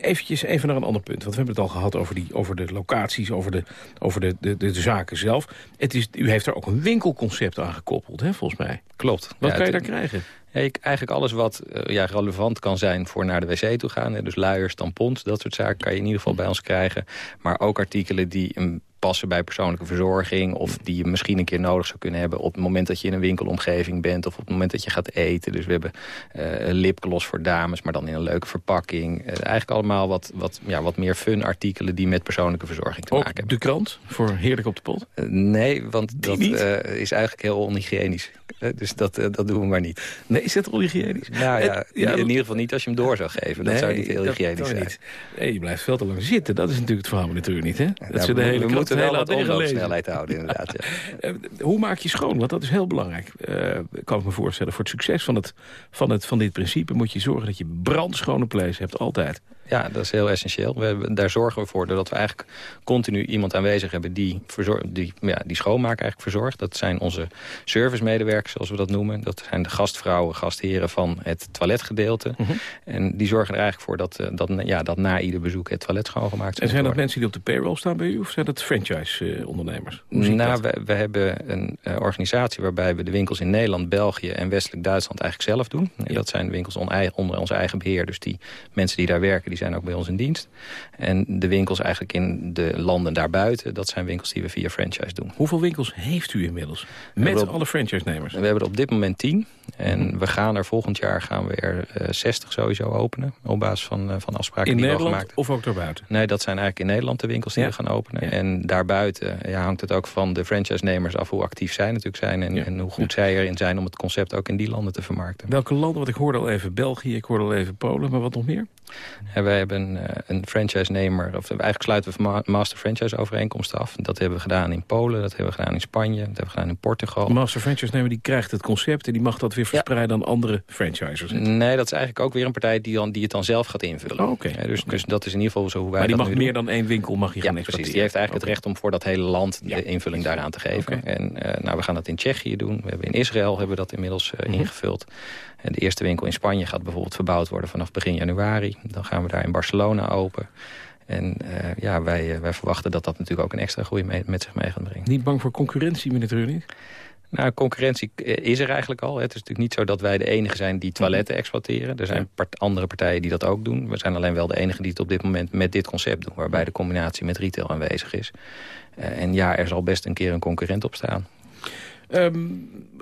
eventjes even naar een ander punt. Want we hebben het al gehad over, die, over de locaties, over, de, over de, de, de, zaken zelf. Het is, u heeft er ook een winkelconcept aan gekoppeld, hè, volgens mij. Klopt. Wat Ja, kan je daar krijgen? Ik- eigenlijk alles wat eh, ja, relevant kan zijn voor naar de wc toe gaan. Hè, dus luiers, tampons, dat soort zaken kan je in ieder geval bij ons krijgen. Maar ook artikelen die mm, passen bij persoonlijke verzorging... of die je misschien een keer nodig zou kunnen hebben... op het moment dat je in een winkelomgeving bent... of op het moment dat je gaat eten. Dus we hebben eh lipgloss voor dames, maar dan in een leuke verpakking. Eh, eigenlijk allemaal wat, wat, ja, wat meer fun artikelen... die met persoonlijke verzorging te maken hebben. De krant, voor heerlijk op de pot? Nee, want dat niet? eh, is eigenlijk heel onhygiënisch. Dus dat, dat doen we maar niet. Nee, is dat onhygiënisch? Nou ja, Het- ja, in, in ieder geval niet als je hem door zou geven. Dat zou niet heel dat hygiënisch zijn. niet. Nee, je blijft veel te lang zitten. Dat is natuurlijk het verhaal natuurlijk niet, hè? Dat Ja, ze de hele we moeten wel wat omloopsnelheid houden, <laughs> inderdaad. Ja. Eh, hoe maak je schoon? Want dat is heel belangrijk, eh, kan ik me voorstellen. Voor het succes van, het, van, het, van dit principe moet je zorgen dat je brandschone place hebt, altijd. Ja, dat is heel essentieel. We hebben, daar zorgen we voor dat we eigenlijk continu iemand aanwezig hebben... die, die, ja, die schoonmaak eigenlijk verzorgt. Dat zijn onze servicemedewerkers, zoals we dat noemen. Dat zijn de gastvrouwen, gastheren van het toiletgedeelte. Mhm. En die zorgen er eigenlijk voor dat, eh, dat, ja, dat na ieder bezoek het toilet schoongemaakt En zijn dat wordt. mensen die op de payroll staan bij u? Of zijn dat franchise-ondernemers? Nou, we, we hebben een eh, organisatie waarbij we de winkels in Nederland, België en Westelijk Duitsland eigenlijk zelf doen. Dat zijn winkels on- onder ons eigen beheer. Dus die mensen die daar werken, die zijn ook bij ons in dienst. En de winkels eigenlijk in de landen daarbuiten, dat zijn winkels die we via franchise doen. Hoeveel winkels heeft u inmiddels? Met op- alle franchise-nemers? We hebben er op dit moment 10. En we gaan er volgend jaar gaan we er eh, 60 sowieso openen. Op basis van, eh, van afspraken In die we al Nederland gemaakt of ook daarbuiten? Nee, dat zijn eigenlijk in Nederland de winkels die Ja. we gaan openen. En daarbuiten ja, hangt het ook van de franchise-nemers af hoe actief zij natuurlijk zijn... En, en hoe goed zij erin zijn om het concept ook in die landen te vermarkten. Welke landen? Want ik hoorde al even België, ik hoorde al even Polen, maar wat nog meer? Wij hebben eh, een franchise-nemer, of eigenlijk sluiten we ma- master franchise overeenkomsten af. Dat hebben we gedaan in Polen, dat hebben we gedaan in Spanje, dat hebben we gedaan in Portugal. De master franchise-nemer die krijgt het concept... en die mag dat weer verspreiden aan andere franchisers. Nee, dat is eigenlijk ook weer een partij die, dan, die het dan zelf gaat invullen. Oh, oké. Ja, dus, dus dat is in ieder geval zo hoe wij Maar die dat mag meer doen. dan één winkel mag je Ja, gaan precies. Die heeft eigenlijk het recht om voor dat hele land de invulling daaraan te geven. En eh, nou, we gaan dat in Tsjechië doen. We hebben in Israël hebben we dat inmiddels eh, Mhm. ingevuld. En de eerste winkel in Spanje gaat bijvoorbeeld verbouwd worden vanaf begin januari. Dan gaan we daar in Barcelona open. En eh, ja, wij, eh, wij verwachten dat dat natuurlijk ook een extra groei mee- met zich mee gaat brengen. Niet bang voor concurrentie, meneer Treuning? Nou, concurrentie eh, is er eigenlijk al. Het is natuurlijk niet zo dat wij de enige zijn die toiletten exploiteren. Er zijn part- andere partijen die dat ook doen. We zijn alleen wel de enige die het op dit moment met dit concept doen. Waarbij de combinatie met retail aanwezig is. En ja, er zal best een keer een concurrent op staan. Ehm,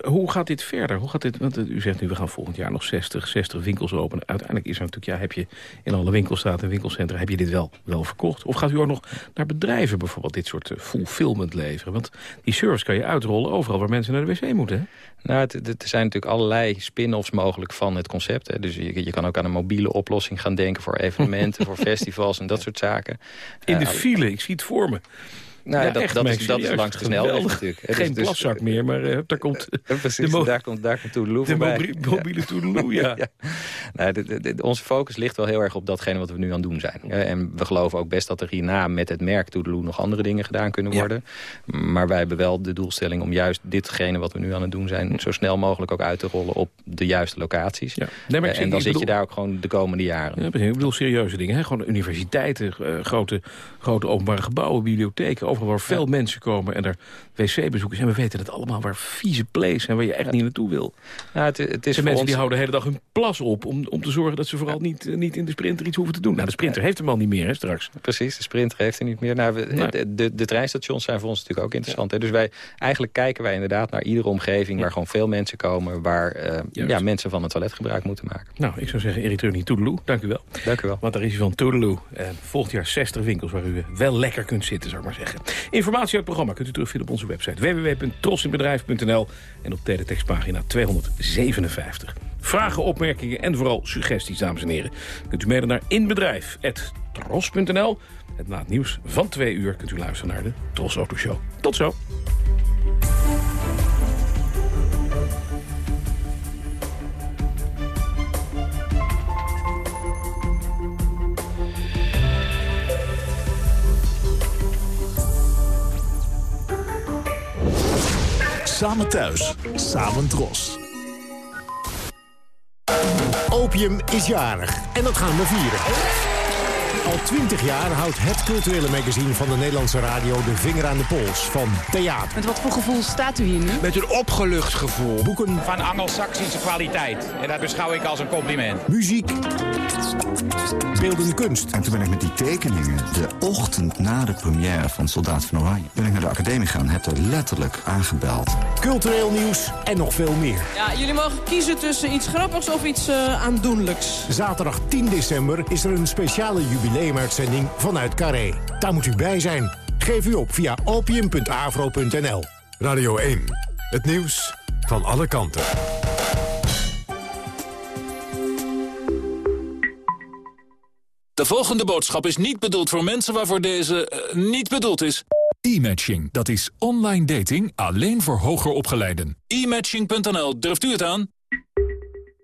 hoe gaat dit verder? Hoe gaat dit, want eh, u zegt nu, we gaan volgend jaar nog 60, 60 winkels openen. Uiteindelijk is er natuurlijk, ja, heb je in alle winkelstraten en winkelcentra... heb je dit wel, wel verkocht? Of gaat u ook nog naar bedrijven bijvoorbeeld dit soort eh, fulfillment leveren? Want die service kan je uitrollen overal waar mensen naar de wc moeten, hè? Nou, het, het- er zijn natuurlijk allerlei spin-offs mogelijk van het concept. Hè. Dus je, je kan ook aan een mobiele oplossing gaan denken... voor evenementen, <laughs> voor festivals en dat soort zaken. In de Eh, file, ik zie het voor me. Nou, Ja, dat, echt, dat, is, dat is langs Geweldig. natuurlijk. Geen Dus- plaszak meer, maar eh, daar komt Ja, <laughs> precies, de daar komt, daar komt Toedeloe de mobiele Toedeloe, <laughs> ja. Nou, de- de- de- onze focus ligt wel heel erg op datgene wat we nu aan het doen zijn. Eh, En we geloven ook best dat er hierna met het merk Toedeloe nog andere dingen gedaan kunnen worden. Maar wij hebben wel de doelstelling om juist ditgene wat we nu aan het doen zijn... zo snel mogelijk ook uit te rollen op de juiste locaties. Nee, maar ik Eh, zie- en dan zit je daar ook gewoon de komende jaren. Ja, ik bedoel serieuze dingen. Hè? Gewoon universiteiten, eh, grote, grote openbare gebouwen, bibliotheken. Overal waar veel mensen komen en er wc-bezoekers. En we weten het allemaal waar vieze places zijn waar je echt niet naartoe wil. Nou, het, het is voor mensen ons- die houden de hele dag hun plas op... om, om te zorgen dat ze vooral niet, eh, niet in de sprinter iets hoeven te doen. Nou, de sprinter heeft hem al niet meer hè, straks. Precies, de sprinter heeft er niet meer. Nou, we- Nee. de, de, de treinstations zijn voor ons natuurlijk ook interessant. Hè? Dus wij, eigenlijk kijken wij inderdaad naar iedere omgeving... waar gewoon veel mensen komen... waar eh, ja, mensen van het toilet gebruik moeten maken. Nou, ik zou zeggen, Erik Turning, toedeloe. Dank u wel. Dank u wel. Want daar is hij van toedeloe. En volgend jaar 60 winkels waar u wel lekker kunt zitten, zou ik maar zeggen. Informatie uit het programma kunt u terugvinden op onze website www.trosinbedrijf.nl en op teletextpagina 257. Vragen, opmerkingen en vooral suggesties, dames en heren. Kunt u mailen naar inbedrijf.tros.nl. En na het nieuws van twee uur kunt u luisteren naar de Tros Auto Show. Tot zo. Samen thuis, samen dros. Opium is jarig en dat gaan we vieren. Al twintig jaar houdt het culturele magazine van de Nederlandse radio de vinger aan de pols van theater. Met wat voor gevoel staat u hier nu? Met een opgelucht gevoel. Boeken. Van Angelsaksische kwaliteit. En dat beschouw ik als een compliment. Muziek. Beeldende kunst. En toen ben ik met die tekeningen, de ochtend na de première van Soldaat van Oranje... ben ik naar de academie gegaan, heb er letterlijk aangebeld. Cultureel nieuws en nog veel meer. Ja, jullie mogen kiezen tussen iets grappigs of iets eh, aandoenlijks. Zaterdag 10 december is er een speciale jubileumuitzending vanuit Carré. Daar moet u bij zijn. Geef u op via opium.avro.nl. Radio 1. Het nieuws van alle kanten. De volgende boodschap is niet bedoeld voor mensen waarvoor deze eh, niet bedoeld is. E-matching, dat is online dating alleen voor hoger opgeleiden. E-matching.nl, durft u het aan?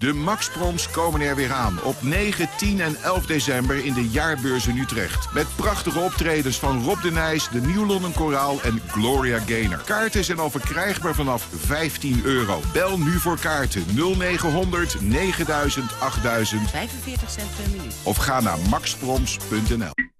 De Max Proms komen er weer aan op 9, 10 en 11 december in de Jaarbeurs in Utrecht. Met prachtige optredens van Rob de Nijs, de Nieuw London Koraal en Gloria Gaynor. Kaarten zijn al verkrijgbaar vanaf 15 euro. Bel nu voor kaarten 0900 9000 8000 45 cent per minuut. of ga naar maxproms.nl.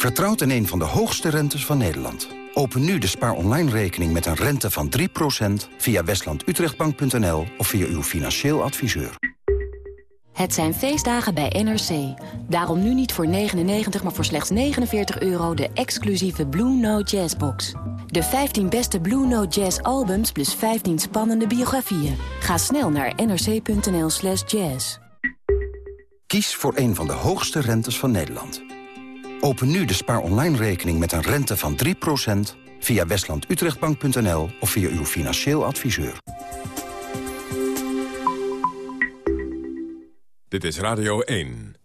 Vertrouwt in een van de hoogste rentes van Nederland. Open nu de Spaar Online rekening met een rente van 3% via westlandutrechtbank.nl of via uw financieel adviseur. Het zijn feestdagen bij NRC. Daarom nu niet voor 99, maar voor slechts 49 euro de exclusieve Blue Note Jazz box. De 15 beste Blue Note Jazz albums plus 15 spannende biografieën. Ga snel naar nrc.nl slash jazz. Kies voor een van de hoogste rentes van Nederland. Open nu de Spaar Online rekening met een rente van 3% via westlandutrechtbank.nl of via uw financieel adviseur. Dit is Radio 1.